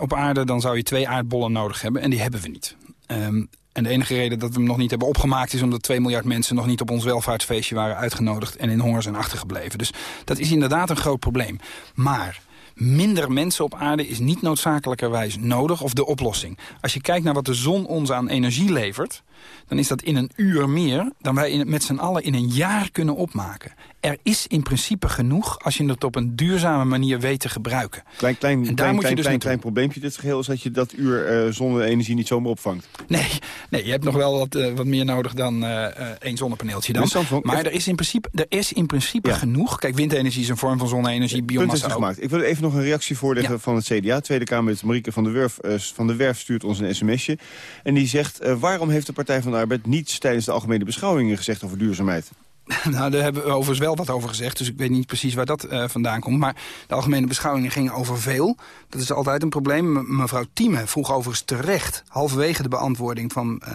op aarde... dan zou je twee aardbollen nodig hebben en die hebben we niet. Um, en de enige reden dat we hem nog niet hebben opgemaakt... is omdat 2 miljard mensen nog niet op ons welvaartsfeestje waren uitgenodigd... en in honger zijn achtergebleven. Dus dat is inderdaad een groot probleem. Maar minder mensen op aarde is niet noodzakelijkerwijs nodig of de oplossing. Als je kijkt naar wat de zon ons aan energie levert... dan is dat in een uur meer dan wij in, met z'n allen in een jaar kunnen opmaken er is in principe genoeg als je het op een duurzame manier weet te gebruiken. Klein, klein, en daar klein, moet je dus klein, klein probleempje dit geheel is dat je dat uur uh, zonne-energie niet zomaar opvangt. Nee, nee je hebt nog wel wat, uh, wat meer nodig dan uh, één zonnepaneeltje dan. Maar er is in principe, er is in principe ja. genoeg. Kijk, windenergie is een vorm van zonne-energie, biomassa ook. Gemaakt. Ik wil even nog een reactie voorleggen ja. van het CDA. Tweede Kamerlid Marieke van der, Werf, van der Werf stuurt ons een sms'je. En die zegt, waarom heeft de Partij van de Arbeid niets tijdens de algemene beschouwingen gezegd over duurzaamheid? Nou, daar hebben we overigens wel wat over gezegd. Dus ik weet niet precies waar dat uh, vandaan komt. Maar de algemene beschouwingen gingen over veel. Dat is altijd een probleem. Me mevrouw Thieme vroeg overigens terecht... halverwege de beantwoording van uh,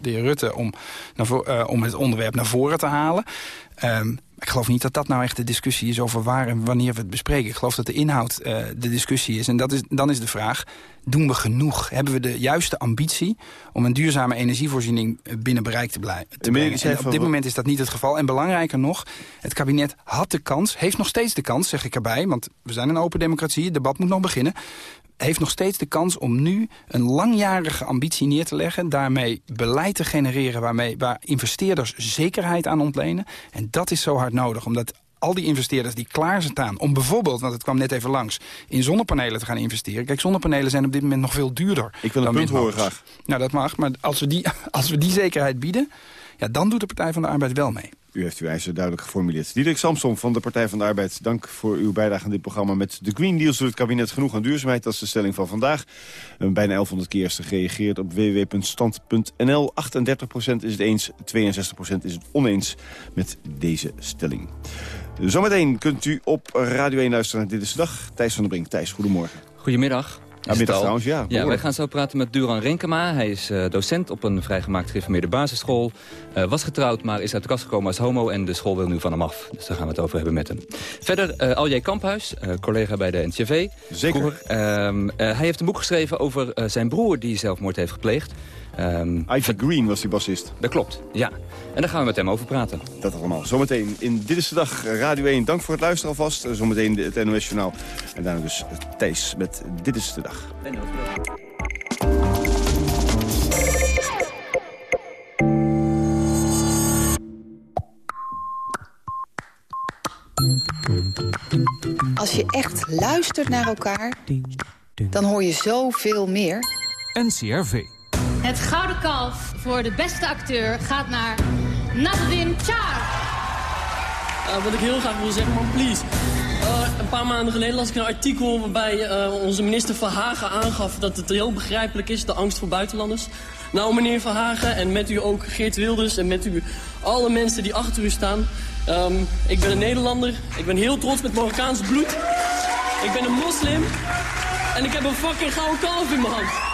de heer Rutte... Om, uh, om het onderwerp naar voren te halen. Um, ik geloof niet dat dat nou echt de discussie is over waar en wanneer we het bespreken. Ik geloof dat de inhoud uh, de discussie is. En dat is, dan is de vraag, doen we genoeg? Hebben we de juiste ambitie om een duurzame energievoorziening binnen bereik te blijven? Op dit moment is dat niet het geval. En belangrijker nog, het kabinet had de kans, heeft nog steeds de kans, zeg ik erbij... want we zijn een open democratie, het debat moet nog beginnen heeft nog steeds de kans om nu een langjarige ambitie neer te leggen. Daarmee beleid te genereren waarmee, waar investeerders zekerheid aan ontlenen. En dat is zo hard nodig, omdat al die investeerders die klaar staan om bijvoorbeeld, want het kwam net even langs, in zonnepanelen te gaan investeren. Kijk, zonnepanelen zijn op dit moment nog veel duurder. Ik wil een punt horen graag. Nou, dat mag, maar als we die, als we die zekerheid bieden, ja, dan doet de Partij van de Arbeid wel mee. U heeft uw eisen duidelijk geformuleerd. Diederik Samson van de Partij van de Arbeid, dank voor uw bijdrage aan dit programma met de Green Deals door het kabinet genoeg aan duurzaamheid. Dat is de stelling van vandaag. Bijna 1100 keer is gereageerd op www.stand.nl. 38% is het eens, 62% is het oneens met deze stelling. Zometeen kunt u op Radio 1 luisteren Dit is de Dag. Thijs van der Brink. Thijs, goedemorgen. Goedemiddag. Middag trouwens, ja. Ja, wij gaan zo praten met Duran Renkema. Hij is uh, docent op een vrijgemaakt gereformeerde basisschool. Uh, was getrouwd, maar is uit de kast gekomen als homo... en de school wil nu van hem af. Dus daar gaan we het over hebben met hem. Verder uh, Aljay Kamphuis, collega bij de NCV. Zeker. Ehm, hij heeft een boek geschreven over zijn broer die zelfmoord heeft gepleegd. Um, Ivy Green was die bassist. Dat klopt, ja. En daar gaan we met hem over praten. Dat allemaal. Zometeen in Dit is de Dag, Radio 1. Dank voor het luisteren alvast. Zometeen het NOS Journaal. En daarna dus Thijs met Dit is de Dag. Als je echt luistert naar elkaar, dan hoor je zoveel meer. NCRV. Het Gouden Kalf voor de beste acteur gaat naar Nazdin Char. Uh, wat ik heel graag wil zeggen, man, please. Uh, een paar maanden geleden las ik een artikel waarbij uh, onze minister Verhagen aangaf dat het heel begrijpelijk is, de angst voor buitenlanders. Nou, meneer Verhagen, en met u ook Geert Wilders en met u alle mensen die achter u staan. Um, ik ben een Nederlander, ik ben heel trots met Marokkaans bloed. Ik ben een moslim en ik heb een fucking gouden kalf in mijn hand.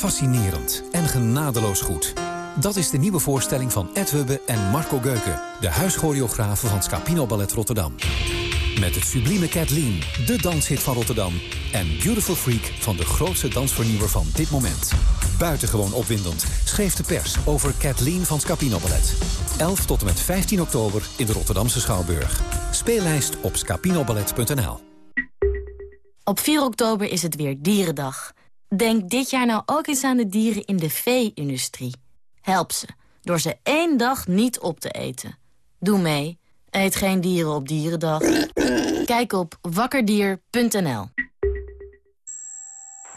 Fascinerend en genadeloos goed. Dat is de nieuwe voorstelling van Ed Hubbe en Marco Geuken... de huischoreografen van Scapino Ballet Rotterdam. Met het sublieme Kathleen, de danshit van Rotterdam... en Beautiful Freak van de grootste dansvernieuwer van dit moment. Buitengewoon opwindend schreef de pers over Kathleen van Scapino Ballet. 11 tot en met 15 oktober in de Rotterdamse Schouwburg. Speellijst op scapinoballet.nl Op 4 oktober is het weer Dierendag... Denk dit jaar nou ook eens aan de dieren in de vee-industrie. Help ze, door ze één dag niet op te eten. Doe mee. Eet geen dieren op dierendag. Kijk op wakkerdier.nl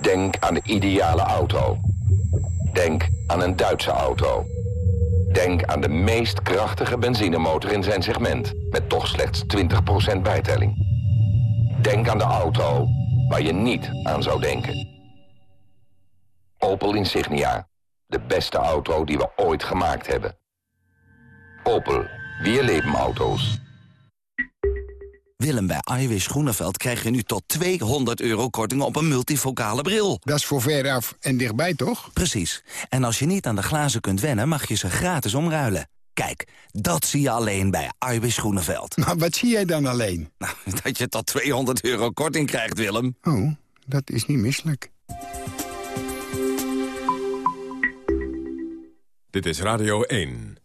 Denk aan de ideale auto. Denk aan een Duitse auto. Denk aan de meest krachtige benzinemotor in zijn segment... met toch slechts 20% bijtelling. Denk aan de auto waar je niet aan zou denken. Opel Insignia. De beste auto die we ooit gemaakt hebben. Opel. Weer leven auto's. Willem, bij Iwis Groeneveld krijg je nu tot 200 euro korting op een multifocale bril. Dat is voor veraf en dichtbij, toch? Precies. En als je niet aan de glazen kunt wennen, mag je ze gratis omruilen. Kijk, dat zie je alleen bij Iwis Groeneveld. Maar wat zie jij dan alleen? Nou, dat je tot 200 euro korting krijgt, Willem. Oh, dat is niet misselijk. Dit is Radio 1.